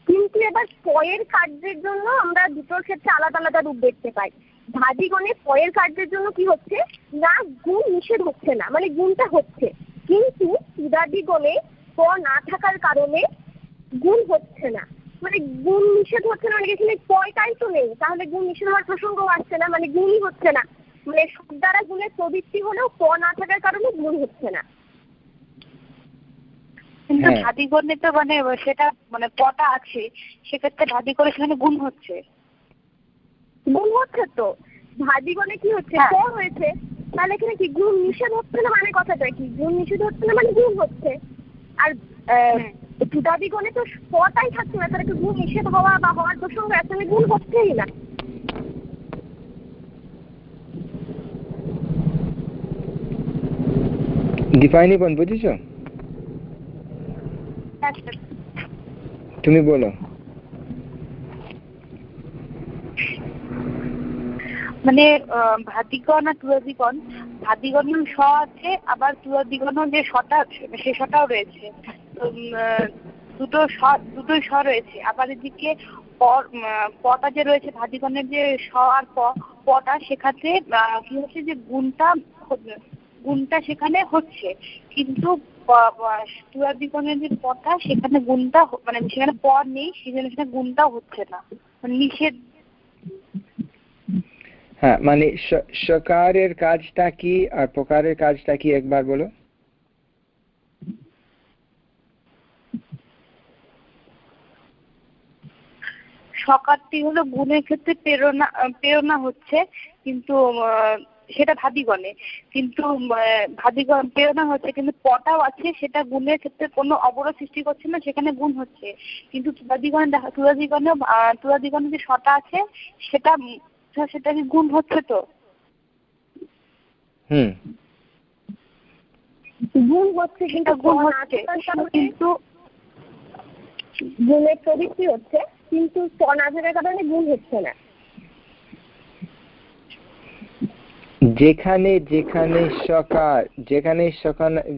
কিন্তু এবার পয়ের কার্যের জন্য আমরা দুটোর ক্ষেত্রে আলাদা আলাদা রূপ দেখতে পাই। ভাদিগণে পয়ের কার্যের জন্য কি হচ্ছে? না, গুণ নিষেধ হচ্ছে না মানে গুণটা হচ্ছে। কিন্তু তুদাদিগণে প না থাকার কারণে গুণ হচ্ছে না। মানে গুণ নিষেধ হচ্ছে না মানে এখানে পয়টাই তো নেই। তাহলে গুণ নিষেধ হওয়ার প্রসঙ্গ আসছে না মানে গুণই হচ্ছে না। মানে সব দ্বারা গুণের প্রবৃত্তি হলেও প না থাকার কারণে গুণ হচ্ছে না। কিন্তু ধাদিগণে তো মানে সেটা মানে পটা আছে সেক্ষেত্রে ধাদি করে সেখানে গুণ হচ্ছে। গুণ হচ্ছে তো। ভাদিগণে কি হচ্ছে? প হয়েছে? তাহলে এখানে কি গুণ নিষেধ হচ্ছে না মানে কথাটা কি? গুণ নিষেধ হচ্ছে না মানে গুণ হচ্ছে। আর তুদাদিগণে তো পটাই থাকছে না তাহলে গুণ নিষেধ হওয়া বা হওয়ার প্রসঙ্গ আসলে গুণ হচ্ছেই না। দীপায়নি বোন বুঝেছ? তুমি বলো। মানে ভাদিগণ আর তুলাদিগণ ভাদিগণ স আছে আবার তুলাদিগণও যে সটা সে সটাও রয়েছে। দুটো স দুটোই স রয়েছে। আবার এদিকে পটা যে রয়েছে ভাদিগণের যে স আর প, পটা সেখানে কি হচ্ছে যে গুণটা গুণটা সেখানে হচ্ছে। কিন্তু তুলাদিগণের যে পটা, সেখানে গুণটা মানে সেখানে প নেই সেখানে সেখানে গুণটাও হচ্ছে না। মানে নিষেধ। হ্যাঁ মানে সকারের কাজটা কি আর প্রকারের কাজটা কি একবার বলো? সকারটি হলো গুণের ক্ষেত্রে প্রেরণা প্রেরণা হচ্ছে কিন্তু সেটা ভাদিগণে কিন্তু ভাদিগণ প্রেরণা হচ্ছে কিন্তু পটাও আছে সেটা গুণের ক্ষেত্রে কোনো অবরোধ সৃষ্টি করছে না সেখানে গুণ হচ্ছে। কিন্তু তুলাদিগণে দেখা তুলাদিগণে তুলাদিগণে যে সটা আছে সেটা সেটা কি গুণ হচ্ছে তো? হুম। গুণ হচ্ছে কিন্তু গুণ হচ্ছে। কিন্তু গুণের প্রবৃত্তি হচ্ছে। কিন্তু না থাকার কারণে গুণ হচ্ছে না। যেখানে যেখানে সকার, যেখানে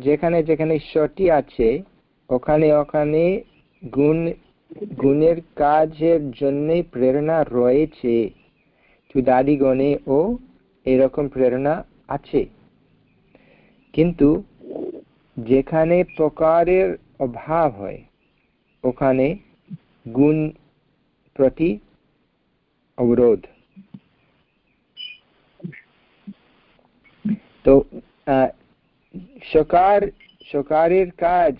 যেখানে যেখানে সটি আছে, ওখানে ওখানে গুণ, গুণের কাজের জন্য প্রেরণা রয়েছে। তুদাদিগণে ও এরকম প্রেরণা আছে। কিন্তু যেখানে প্রকারের অভাব হয়, ওখানে গুণ প্রতি অবরোধ। তো সকার, সকারের কাজ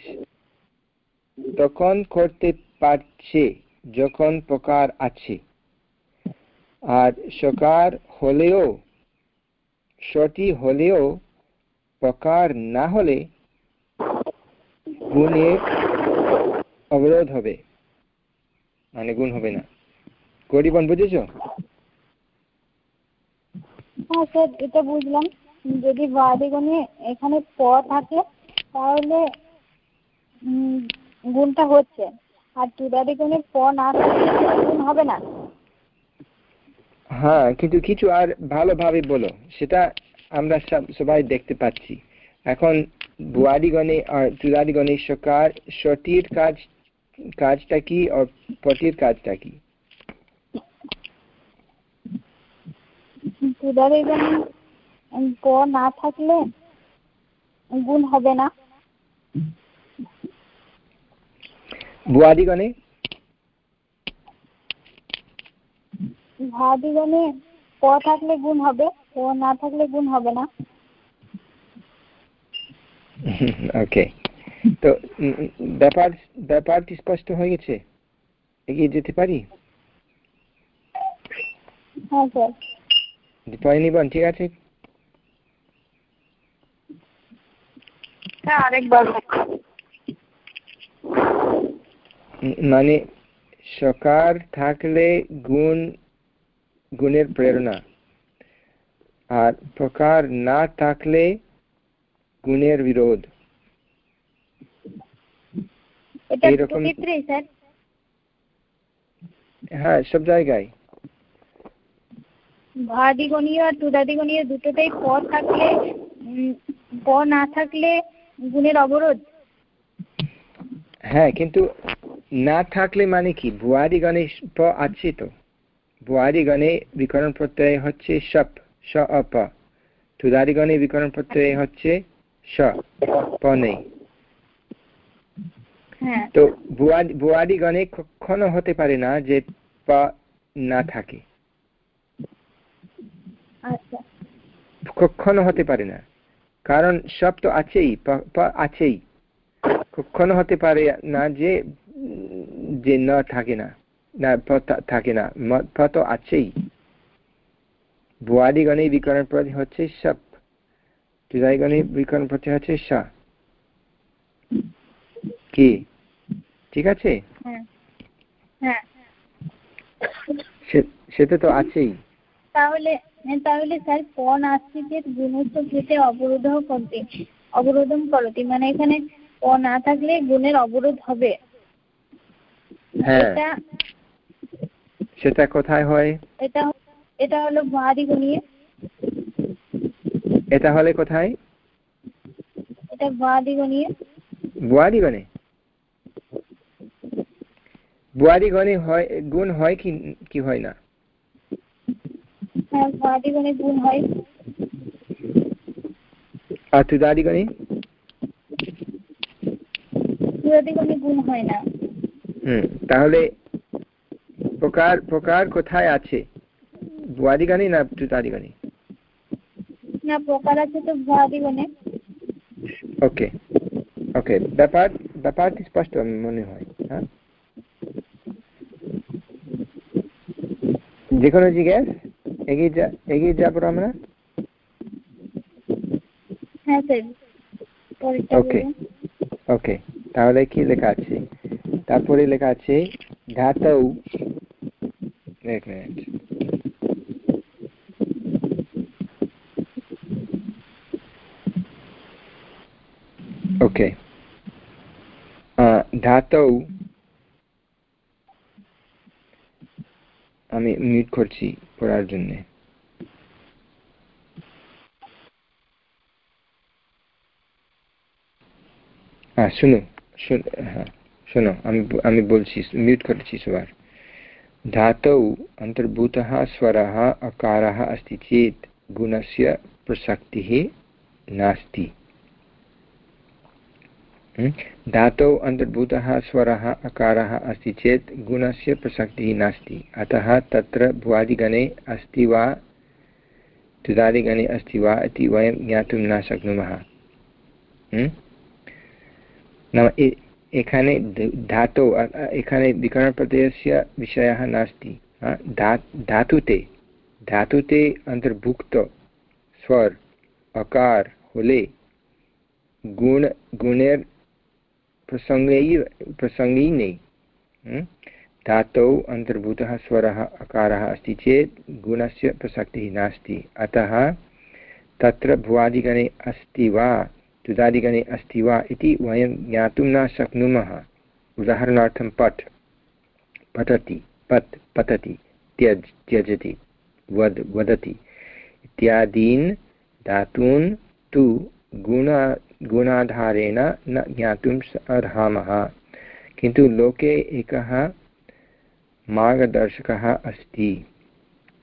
তখন করতে পারছে যখন প্রকার আছে। আর সকার হলেও সটি হলেও প্রকার না হলে গুণের অবরোধ হবে। মানে গুণ হবে না। গরিবন বুঝেছ? হ্যাঁ স্যার এটা বুঝলাম। যদি বাদিগণে এখানে প থাকে তাহলে গুণটা হচ্ছে। আর তুদাদিগণে প না থাকলে গুণ হবে না। হ্যাঁ কিন্তু কিছু আর ভালোভাবে বলো। সেটা আমরা সব- সবাই দেখতে পাচ্ছি। এখন বুয়াদিগণে আর তুলাদিগণে সকার সটির কাজ কাজটা কি আর পটির কাজটা কি? তুদাদিগণে উম, প না থাকলে গুণ হবে না। বুয়াদিগণে ভাদিগণে প থাকলে গুণ হবে প না থাকলে গুণ হবে না। ওকে তো ব্যাপার ব্যাপারটি স্পষ্ট হয়ে গেছে? এগিয়ে যেতে পারি? হ্যাঁ দীপায়নি ঠিক আছে? হ্যাঁ মানে সকার থাকলে গুণ গুণের প্রেরণা। আর প্রকার না থাকলে গুণের বিরোধ। এটা এইরকম- স্যার? হ্যাঁ সব জায়গায়। ভাদিগণীয় আর তুদাদিগণীয় দুটোতেই প থাকলে প না থাকলে গুণের অবরোধ? হ্যাঁ কিন্তু না থাকলে মানে কি? বুয়ারি গণে প আছে তো। বুয়ারি গণে বিকরণ প্রত্যয় হচ্ছে সপ স অপ তুদারি গণে বিকরণ প্রত্যয় হচ্ছে স প নেই। তো বুয়ারি বুয়ারি গণে কখনো হতে পারে না যে প না থাকে। আচ্ছা। কখনো হতে পারে না। কারণ সব তো আছেই আছেই। কখনো হতে পারে না যে যে না থাকে না না থাকে না প তো আছেই। বুয়ারি গণে বিকরণ প্রতি হচ্ছে সব। তুদাই গণে বিকরণ প্রতি হচ্ছে সা। কি? ঠিক আছে? হ্যাঁ। হ্যাঁ। সেটা তো আছেই। তাহলে হ্যাঁ, তাহলে স্যার পণ আসছে গুণস্থ ভূতে অবরোধ করতে অবরোধন করতে? মানে এখানে প না থাকলে গুণের অবরোধ হবে। হ্যাঁ। সেটা কোথায় হয়? এটা এটা হলো ভাদি গুণিয়ে। এটা হলে কোথায়? এটা ভাদি গুণিয়ে। বুয়ারি গণে বুয়ারি গণে হয় গুণ হয় কি কি হয় না? হ্যাঁ গুণে হয়। আর তুদারি গণে গুণ হয় না। হুম তাহলে প্রকার প্রকার কোথায় আছে? বুয়ারি গণে না তুদারি গণে না প্রকার আছে তো ওকে ওকে ব্যাপার ব্যাপারটি স্পষ্ট মনে হয় হ্যাঁ? যে কোনো জিজ্ঞেস এগিয়ে যা এগিয়ে যাব আমরা। হ্যাঁ স্যার. বলুন। ওকে তাহলে কি লেখা আছে? তারপরে লেখা আছে ধাতৌ এক মিনিট। ওকে ধাতৌ আমি মিউট করছি পড়ার জন্যে হ্যাঁ শুনো শুন- হ্যাঁ শোনো আমি আমি বলছি মিউট করেছি সবার धातौ अन्तर्भूतः स्वरः अकारः अस्ति चेत् गुणस्य प्रसक्तिः नास्ति हम्म? Hm, धातौ अन्तर्भूतः, स्वरः, अकारः अस्ति चेत् गुणस्य प्रसक्तिः नास्ति। अतः तत्र भुवादिगणे अस्ति वा तुदादिगणे अस्ति वा इति वयं ज्ञातुं न शक्नुमः। hm? नाम एखाने धातौ एखाने विकरणप्रत्ययस्य विषयः नास्ति। धा, धातुते धातुते अन्तर्भुक्त, स्वर, अकार, होले, गुण, गुणेर् प्रसङ्गै प्रसङ्गिनी धातौ अन्तर्भूतः स्वरः, अकारः अस्ति चेत् गुणस्य प्रसक्तिः नास्ति। अतः तत्र भुवादिगणे अस्ति वा तुदादिगणे अस्ति वा इति वयं ज्ञातुं न शक्नुमः। उदाहरणार्थं पठ् पठति पत्। पतति। त्यज्। त्यजति। वद्। वदति। इत्यादीन् धातून् तु गुण गुणाधारेण न ज्ञातुम् अर्हामः। किन्तु लोके एकः मार्गदर्शकः अस्ति।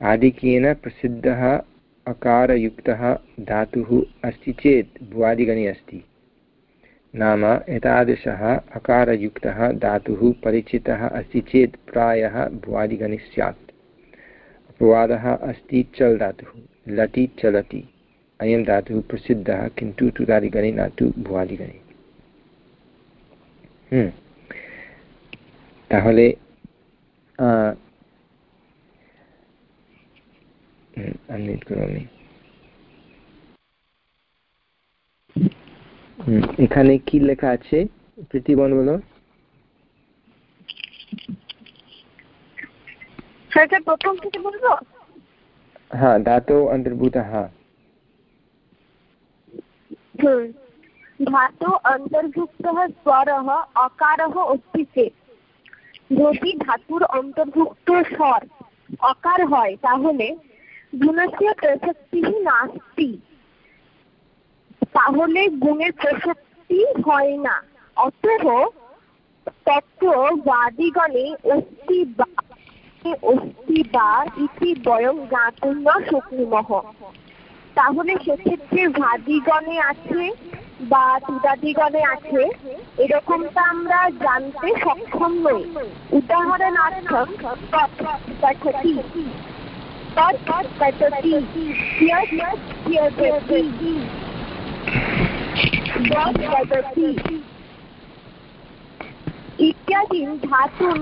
आधिक्येन प्रसिद्धः अकारयुक्तः धातुः अस्ति चेत् भुवादिगणे अस्ति। नाम एतादृशः अकारयुक्तः धातुः परिचितः अस्ति चेत् प्रायः भुवादिगणे स्यात्। अपवादः अस्ति चल् धातुः लटि चलति। अयं धातुः प्रसिद्धः किन्तु तुदादिगणे न तु भुवादिगणे তাহলে আনমিউট করি এখানে কি লেখা আছে প্রীতিবন বলো সেটা প্রথম থেকে বলবো হ্যাঁ ধাতু অন্তর্ভূত হ্যাঁ ধাতু অন্তর্ভুক্ত স্বর অকার অস্তিতে যদি ধাতুর অন্তর্ভুক্ত স্বর অকার হয় তাহলে গুণস্য প্রসক্তি নাস্তি তাহলে গুণের প্রসক্তি হয় না অতএব তত্ত্ববাদিগণে অস্তি বা অস্তি বা ইতি বয়ং জ্ঞাতুন্য শক্তিমহ তাহলে সেক্ষেত্রে ভাদিগণে আছে বা তুদাদিগণে আছে, এরকমটা আমরা জানতে সক্ষম নই। উদাহরণার্থম পঠতি ইত্যাদি ধাতুন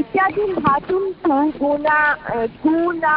ইত্যাদি ধাতুন গুণা গুণা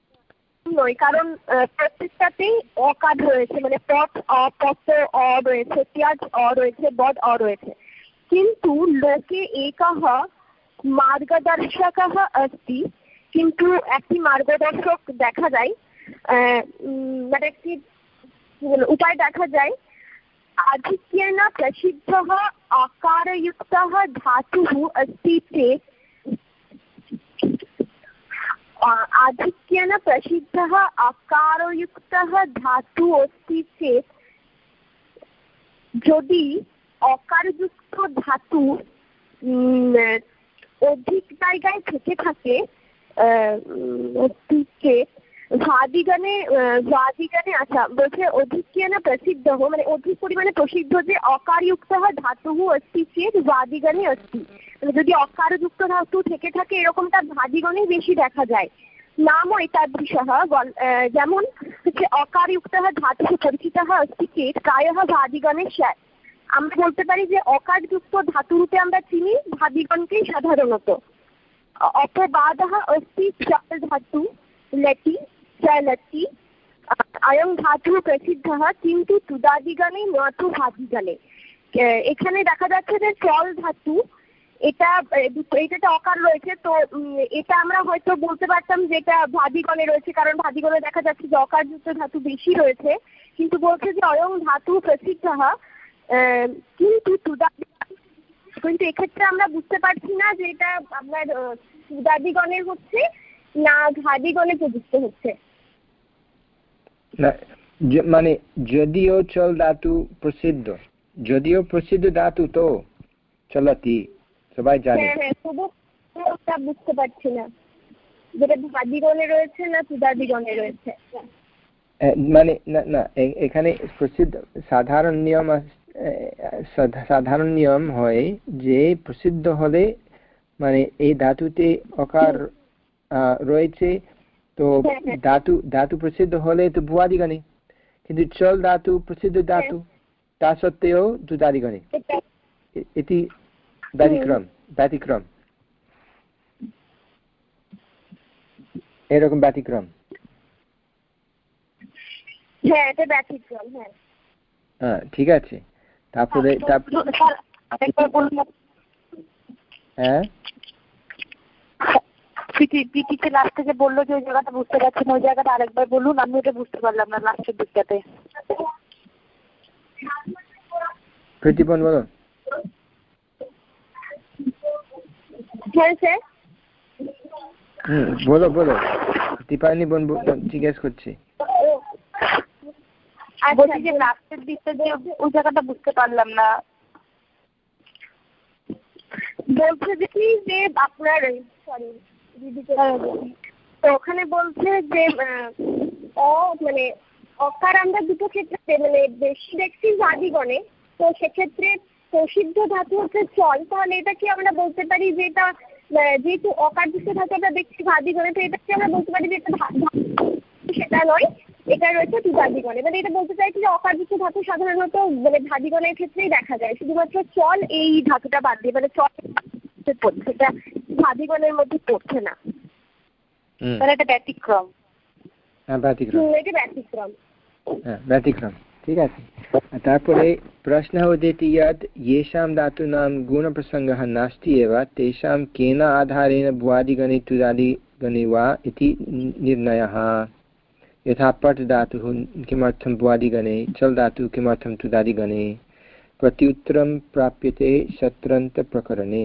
নয় কারণ প্রত্যেকটাতেই অকার রয়েছে মানে পথ অ পথ অ রয়েছে পেঁয়াজ অ রয়েছে বদ অ রয়েছে কিন্তু লোকে একহ মার্গদর্শক अस्ति কিন্তু একটি মার্গদর্শক দেখা যায় মানে একটি উপায় দেখা যায় আধিক্যেন প্রসিদ্ধ আকারযুক্ত ধাতু अस्ति चेत् आधिक्येन प्रसिद्धः अकारयुक्तः ধাতু अस्ति चेत् যদি অকারযুক্ত ধাতু অধিক জায়গায় থেকে থাকে ভাদিগানে ভাদিগানে আচ্ছা বলছে অধিক্যেন প্রসিদ্ধ মানে অধিক পরিমাণে প্রসিদ্ধ যে অকারযুক্ত ধাতু অস্তি চেত ভাদিগানে অস্তি মানে যদি অকারযুক্ত ধাতু থেকে থাকে এরকমটা ভাদিগণেই বেশি দেখা যায় নামও এতাদৃশः যেমন হচ্ছে অকারযুক্ত ধাতু পরিচিত অস্তি চেত প্রায় ভাদিগণের স্যার আমরা বলতে পারি যে অকারযুক্ত ধাতুরূপে আমরা চিনি ভাদিগণকেই সাধারণত অপবাদः अस्ति चल ধাতু लटि चलति अयं ধাতু প্রসিদ্ধः কিন্তু তুদাদিগণে নতু ভাদিগণে এখানে দেখা যাচ্ছে যে চল ধাতু এটা এটা অকার রয়েছে, তো এটা আমরা হয়তো বলতে পারতাম যে এটা ভাদিগণে রয়েছে, কারণ ভাদিগণে দেখা যাচ্ছে যে অকারযুক্ত ধাতু বেশি রয়েছে, কিন্তু বলছে যে অয়ং ধাতু প্রসিদ্ধ কিন্তু কিন্তু এক্ষেত্রে আমরা বুঝতে পারছি না যে এটা আপনার সুদাদিগণের হচ্ছে না ঘাদিগণে প্রযুক্ত হচ্ছে। মানে যদিও চল ধাতু প্রসিদ্ধ, যদিও প্রসিদ্ধ ধাতু তো, চলতি সবাই জানে। হ্যাঁ হ্যাঁ শুধু বুঝতে পারছি না। যেটা ভাদিগণে রয়েছে না তুদাদিগণে রয়েছে? মানে না না এখানে প্রসিদ্ধ সাধারণ নিয়ম সাধারণ নিয়ম হয় যে প্রসিদ্ধ হলে মানে এই ধাতুতে অকার রয়েছে তো হ্যাঁ। ধাতু ধাতু প্রসিদ্ধ হলে তো ভুয়াদিগণে। কিন্তু চল ধাতু প্রসিদ্ধ ধাতু তা সত্ত্বেও দুদাদিগণে এটি ব্যতিক্রম ব্যতিক্রম। এরকম ব্যতিক্রম। হ্যাঁ এটা ব্যতিক্রম হ্যাঁ। হ্যাঁ ঠিক আছে। তারপরে হ্যাঁ? পিটিতে লাস্টে যে বলল যে ওই জায়গাটা বুঝতে পারছি না ওই জায়গাটা আরেকবার বলুন আমি ওটা বুঝতে পারলাম না লাস্টের দিকটাতে। প্রীতিপন বলো হ্যাঁ স্যার বলো বলো। দীপায়নি বোন জিজ্ঞেস করছি। বলছি যে লাস্টের দিকটা যে ওই জায়গাটা বুঝতে পারলাম না। বলছে যে কি যে আপনার সরি তো ওখানে বলছে যে অ মানে অকার আমরা দুটো ক্ষেত্রে মানে বেশি দেখছি জাদিগণে তো সেক্ষেত্রে প্রসিদ্ধ ধাতু হচ্ছে চল। তাহলে এটা কি আমরা বলতে পারি যে এটা যেহেতু অকার্যিত ধাতু আমরা দেখছি ভাদিগণে তো এটা কি আমরা বলতে পারি যে এটা সেটা নয় এটা রয়েছে তুদাদিগণে মানে এটা বলতে চাইছি যে অকার্যিত ধাতু সাধারণত মানে ভাদিগণের ক্ষেত্রেই দেখা যায়। শুধুমাত্র চল এই ধাতুটা বাদ দিয়ে মানে চল পড়ছে এটা ভাদিগণের মধ্যে পড়ছে না। মানে এটা ব্যতিক্রম। হ্যাঁ ব্যতিক্রম। এটা ব্যতিক্রম। হ্যাঁ ব্যতিক্রম। ঠিক আছে তারপরে प्रश्नः उदेति यत् येषां धातूनां गुणप्रसङ्गः नास्ति एव तेषां केन आधारेण भुवादिगणे तुदादिगणे वा इति निर्णयः यथा पट् धातुः किमर्थं भुवादिगणे चल् धातुः किमर्थं तुदादिगणे प्रत्युत्तरं प्राप्यते शत्रन्तप्रकरणे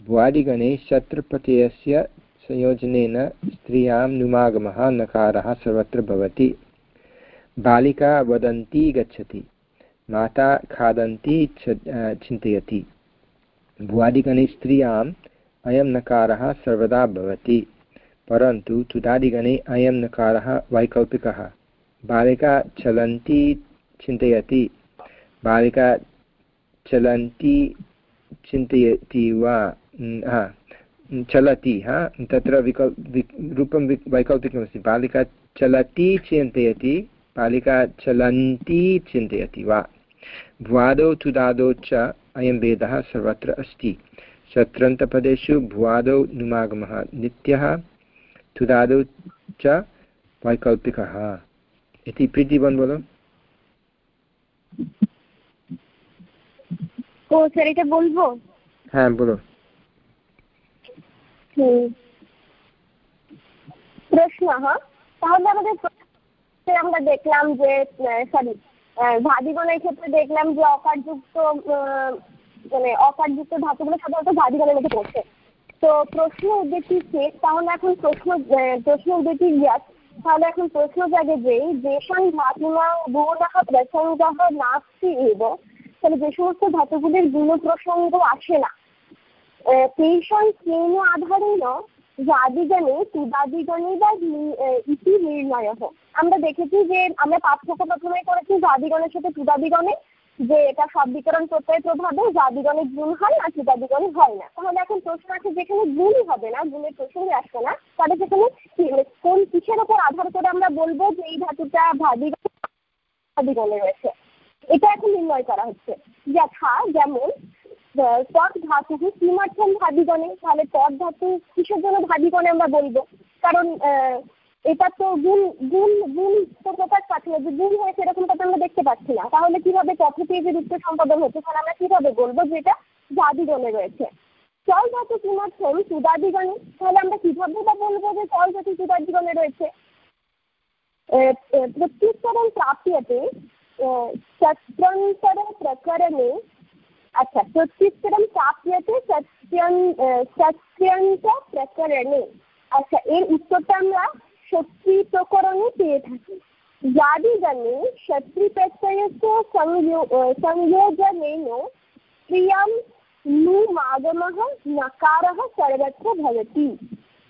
भुवादिगणे शत्रप्रत्ययस्य संयोजनेन स्त्रियां नुमागमः नकारः सर्वत्र भवति बालिका वदन्ती गच्छति, माता खादन्ती चिन्तयति। भुवादिगणे स्त्रियाम् अयं नकारः सर्वदा भवति, परन्तु तुदादिगणे अयं नकारः वैकल्पिकः। बालिका चलन्ती चिन्तयति, बालिका चलन्ती चिन्तयति वा हा, चलति, हा, तत्र विकल् रूपं वैकल्पिकमस्ति। बालिका चलति चिन्तयति बालिका चलन्ती चिन्तयति वा भ्वादौ तुदादौ च अयं भेदः सर्वत्र अस्ति शत्रन्तपदेषु भ्वादौ नुमागमः नित्यः तुदादौ च वैकल्पिकः इति प्रीतिबन् बोलो ও স্যার এটা বলবো হ্যাঁ বলো প্রশ্ন হ্যাঁ তাহলে আমাদের আমরা দেখলাম যে সরি ভাদিগণের ক্ষেত্রে দেখলাম যে অকারযুক্ত মানে অকারযুক্ত ধাতুগুলো সাধারণত ভাদিগণের মধ্যে পড়ছে। তো প্রশ্ন উদ্দেশ্যি শেষ তাহলে এখন প্রশ্ন প্রশ্ন উদ্দেশ্যি ইয়াত তাহলে এখন প্রশ্ন জাগে যে যেসব ধাতুনা গুণাহ প্রসঙ্গহ নাস্তি এব, তাহলে যে সমস্ত ধাতুগুলির গুণ প্রসঙ্গ আসে না। কেন আধারেণ তুদাদিগণে বা ইতি নির্ণয় আমরা দেখেছি যে আমরা পার্থক্য প্রথমে করেছি জাদিগণের সাথে তুদাদিগণে যে এটা সব বিকরণ প্রত্যয়ের প্রভাবে জাদিগণে গুণ হয় আর তুদাদিগণে হয় না। তাহলে এখন প্রশ্ন আছে যেখানে গুণই হবে না, গুণের প্রসঙ্গে আসবে না, তাহলে সেখানে কোন কিসের ওপর আধার করে আমরা বলব যে এই ধাতুটা ভাদিগণে রয়েছে? এটা এখন নির্ণয় করা হচ্ছে। যথা যেমন পদ ধাতু কিমার্থম ভাবিগণে, তাহলে পদ ধাতু কিসের জন্য ভাবিগণে আমরা বলব? কারণ এটা তো গুণ গুণ গুণ তো প্রকাশ পাচ্ছি না। যে গুণ হয়েছে এরকমটা তো আমরা দেখতে পাচ্ছি না। তাহলে কীভাবে যে রূপে সম্পাদন হচ্ছে, তাহলে আমরা কীভাবে বলব যে এটা জাদিগণে রয়েছে? চল ধাতু কিমার্থম সুদাদিগণে, তাহলে আমরা কীভাবে বা বলব যে চল ধাতু সুদাদিগণে রয়েছে? প্রত্যুত্তরম প্রাপ্যতে সত্রন্তর প্রকরণে अच्छा श्रुतिस्तरं প্রাপ্যতে সত্যং সত্যন্ত প্রকরণে আচ্ছা এর উত্তরটা আমরা সত্যি প্রকরণে পেয়ে থাকি। যাদিগণে সত্যি প্রত্যয়স্য সংযোজনেন ক্রিয়াম নুমাগমः নকারः সর্বত্র ভবতি।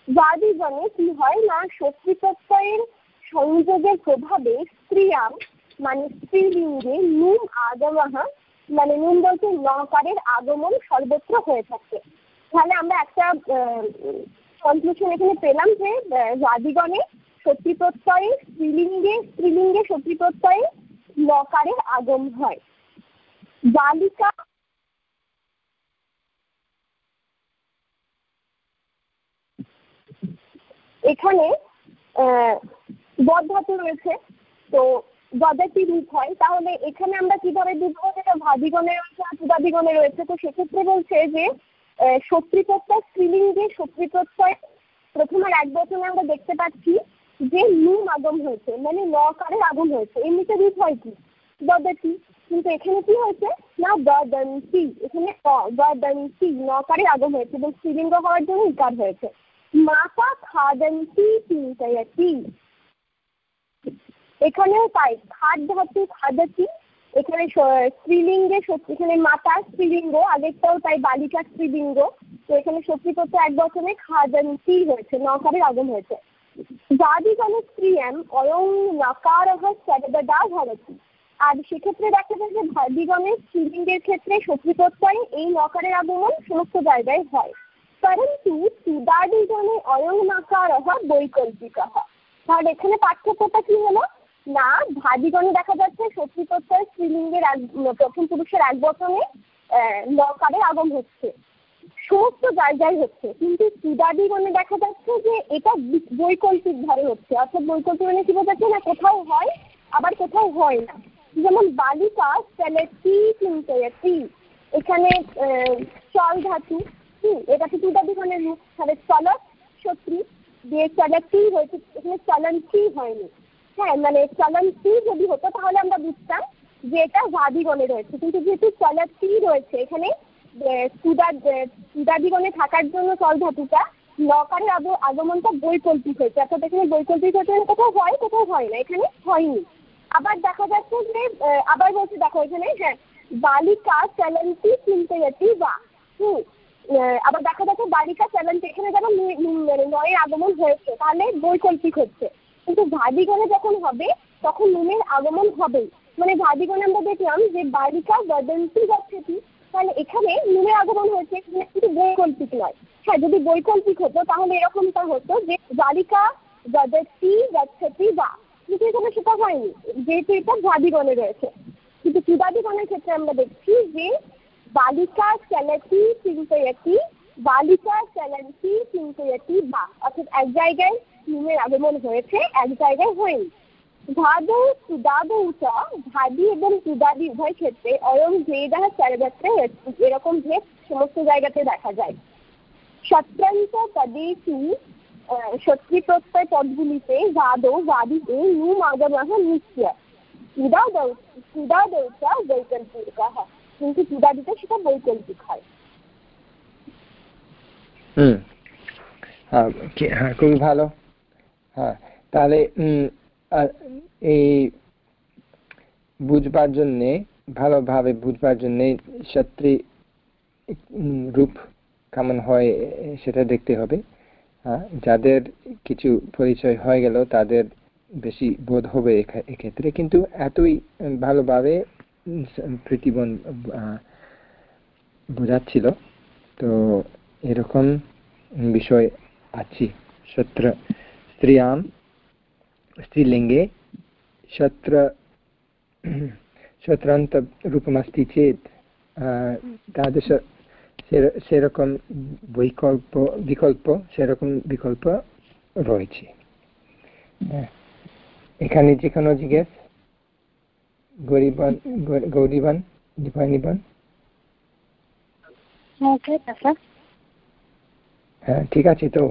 যাদিগণে কি হয় না, সত্যি প্রত্যয়ের সংযোগের প্রভাবে ক্রিয়াম মানে স্ত্রীলিঙ্গে নুম আগমহ মানে নুম বলতে নকারের আগমন সর্বত্র হয়ে থাকে। তাহলে আমরা একটা কনক্লুশন এখানে পেলাম যে রাদিগণে সত্যি প্রত্যয়ে স্ত্রীলিঙ্গে স্ত্রীলিঙ্গে সত্যি প্রত্যয়ে নকারের আগম হয়। বালিকা এখানে বদ ধাতু রয়েছে। তো বদাতি রূপ হয়, তাহলে এখানে আমরা কীভাবে বুঝব যেটা ভাদিগণে রয়েছে আর তুদাদিগণে রয়েছে। তো সেক্ষেত্রে বলছে যে শত্রুপ্রত্যয় স্ত্রীলিঙ্গে শত্রুপ্রত্যয় প্রথমের এক বছরে আমরা দেখতে পাচ্ছি যে নুম আগম হয়েছে মানে নকারের আগম হয়েছে। এমনিতে রূপ হয় কি? বদাতি কিন্তু এখানে কি হয়েছে? না বদন্তি এখানে বদন্তি নকারের আগম হয়েছে এবং স্ত্রীলিঙ্গ হওয়ার জন্য ইকার হয়েছে। মাতা খাদন্তি চিন্তয়তি এখানেও তাই খাদ ধাতু খাদতি এখানে স্ত্রীলিঙ্গে এখানে মাতা স্ত্রীলিঙ্গ, আগেরটাও তাই বালিকা স্ত্রীলিঙ্গ। তো এখানে সত্যি করতে এক বছরে খাদন্তি হয়েছে নকারের আগম হয়েছে। যাদিগণে স্ত্রী এম অয়ং নকারহ সর্বদা ভবতি আর সেক্ষেত্রে দেখা যায় যে ভাদিগণের স্ত্রীলিঙ্গের ক্ষেত্রে সত্যি এই নকারের আগমন সমস্ত জায়গায় হয়। পরন্তু সুদাদিগণে অয়ং নকারহ বৈকল্পিক। তাহলে এখানে পার্থক্যটা কি হলো? না ভাদিগণে দেখা যাচ্ছে সত্যি প্রত্যয় স্ত্রীলিঙ্গের এক, প্রথম পুরুষের এক বচনে নকারের আগম হচ্ছে। সমস্ত জায়গায় হচ্ছে। কিন্তু সুদাদিগণে দেখা যাচ্ছে যে এটা বৈকল্পিক ভাবে হচ্ছে। অর্থাৎ বৈকল্পিক মানে কি বোঝাচ্ছে না, কোথাও হয়, আবার কোথাও হয় না। যেমন বালিকা সেলেটি চিন্তয়তি এখানে চল ধাতু হুম এটা তো তুদাদিগণের রূপ? তাহলে চলক শত্রু দিয়ে চলতি হয়েছে, এখানে চলন্তি হয়নি। হ্যাঁ মানে চলন্তি যদি হতো তাহলে আমরা বুঝতাম যে এটা ভাদিগণে রয়েছে। কিন্তু যেহেতু চলতি রয়েছে, এখানে সুদাদিগণে থাকার জন্য চল ধাতুটা নকারের আগমনটা বৈকল্পিক হয়েছে। অর্থাৎ এখানে বৈকল্পিক হয়েছে কোথাও হয় কোথাও হয় না, এখানে হয়নি। আবার দেখা যাচ্ছে যে আবার বলছে, দেখো এখানে হ্যাঁ বালিকা চলন্তি চিন্তয়তি বা হুম আবার দেখা যাচ্ছে বালিকা চলন্তি, এখানে যেমন নয়ের আগমন হয়েছে, তাহলে বৈকল্পিক হচ্ছে। কিন্তু ভাদিগণে যখন হবে, তখন নুনের আগমন হবেই মানে ভাদিগণে আমরা দেখলাম যে বালিকা বদন্তি গচ্ছতি তাহলে এখানে নুনের আগমন হয়েছে কিন্তু বৈকল্পিক নয়। হ্যাঁ যদি বৈকল্পিক হতো, তাহলে এরকমটা হতো যে বালিকা বদতি গচ্ছতি বা কিন্তু এখানে সেটা হয়নি, যেহেতু এটা ভাদিগণে রয়েছে। কিন্তু তুদাদিগণের ক্ষেত্রে আমরা দেখছি যে বালিকা চলতি চিন্তয়তি, বালিকা চলন্তি চিন্তয়তি বা, অর্থাৎ এক জায়গায় নুনের আগমন হয়েছে, এক জায়গায় হয়নি। ভাদ সুদাদৌ চ, ভাদি এবং সুদাদি উভয় ক্ষেত্রে অয়ম ভেদাহ সর্বত্র এরকম ভেদ সমস্ত জায়গাতে দেখা যায়। সত্রান্ত পদেশি শক্তি প্রত্যয় পদগুলিতে ভাদৌ বাদিতে নুম আগমহ নিশ্চয় সুদাদৌ সুদাদৌ চ বৈকল্পিক কিন্তু সুদাদিতে সেটা বৈকল্পিক হয়। হুম। হ্যাঁ খুবই ভালো। হ্যাঁ তাহলে এই বুঝবার জন্যে, ভালোভাবে বুঝবার জন্যে সত্যি রূপ কেমন হয়, সেটা দেখতে হবে। যাদের কিছু পরিচয় হয়ে গেল, তাদের বেশি বোধ হবে এক্ষেত্রে। কিন্তু এতই ভালোভাবে প্রীতিবন বোঝাচ্ছিল, তো এরকম বিষয় আছে, সত্র স্ত্রিয়াं स्त्रीलिङ्गे शत्र शत्रान्तरूपमस्ति चेत् तादृश সেরকম বৈকল্প বিকল্প সেরকম বিকল্প রয়েছে এখানে যে কোনো জিজ্ঞেস গরিবান গৌরীবান দীপানিবান হ্যাঁ ঠিক আছে তো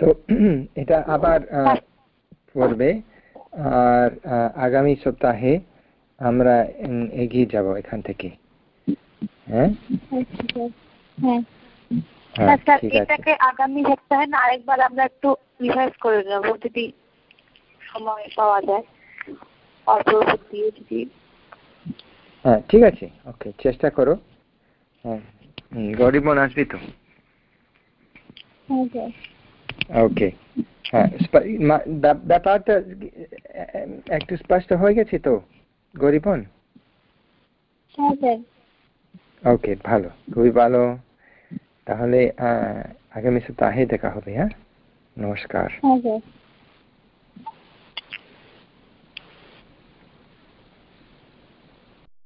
তো এটা আবার পড়বে। আর আগামী সপ্তাহে আমরা এগিয়ে যাব এখান থেকে। হ্যাঁ? এটাকে আগামী সপ্তাহে না আরেকবার আমরা একটু রিভাইজ করে নেব যদি সময় পাওয়া যায়। অল্প দিয়ে যদি। হ্যাঁ ঠিক আছে। ওকে চেষ্টা করো। হ্যাঁ গরিবন আসবি তো। ওকে হ্যাঁ ব্যাপারটা একটু স্পষ্ট হয়ে গেছে তো? গরিবন? হ্যাঁ ওকে ভালো খুবই ভালো। তাহলে আগামী সপ্তাহে দেখা হবে হ্যাঁ? নমস্কার। হ্যাঁ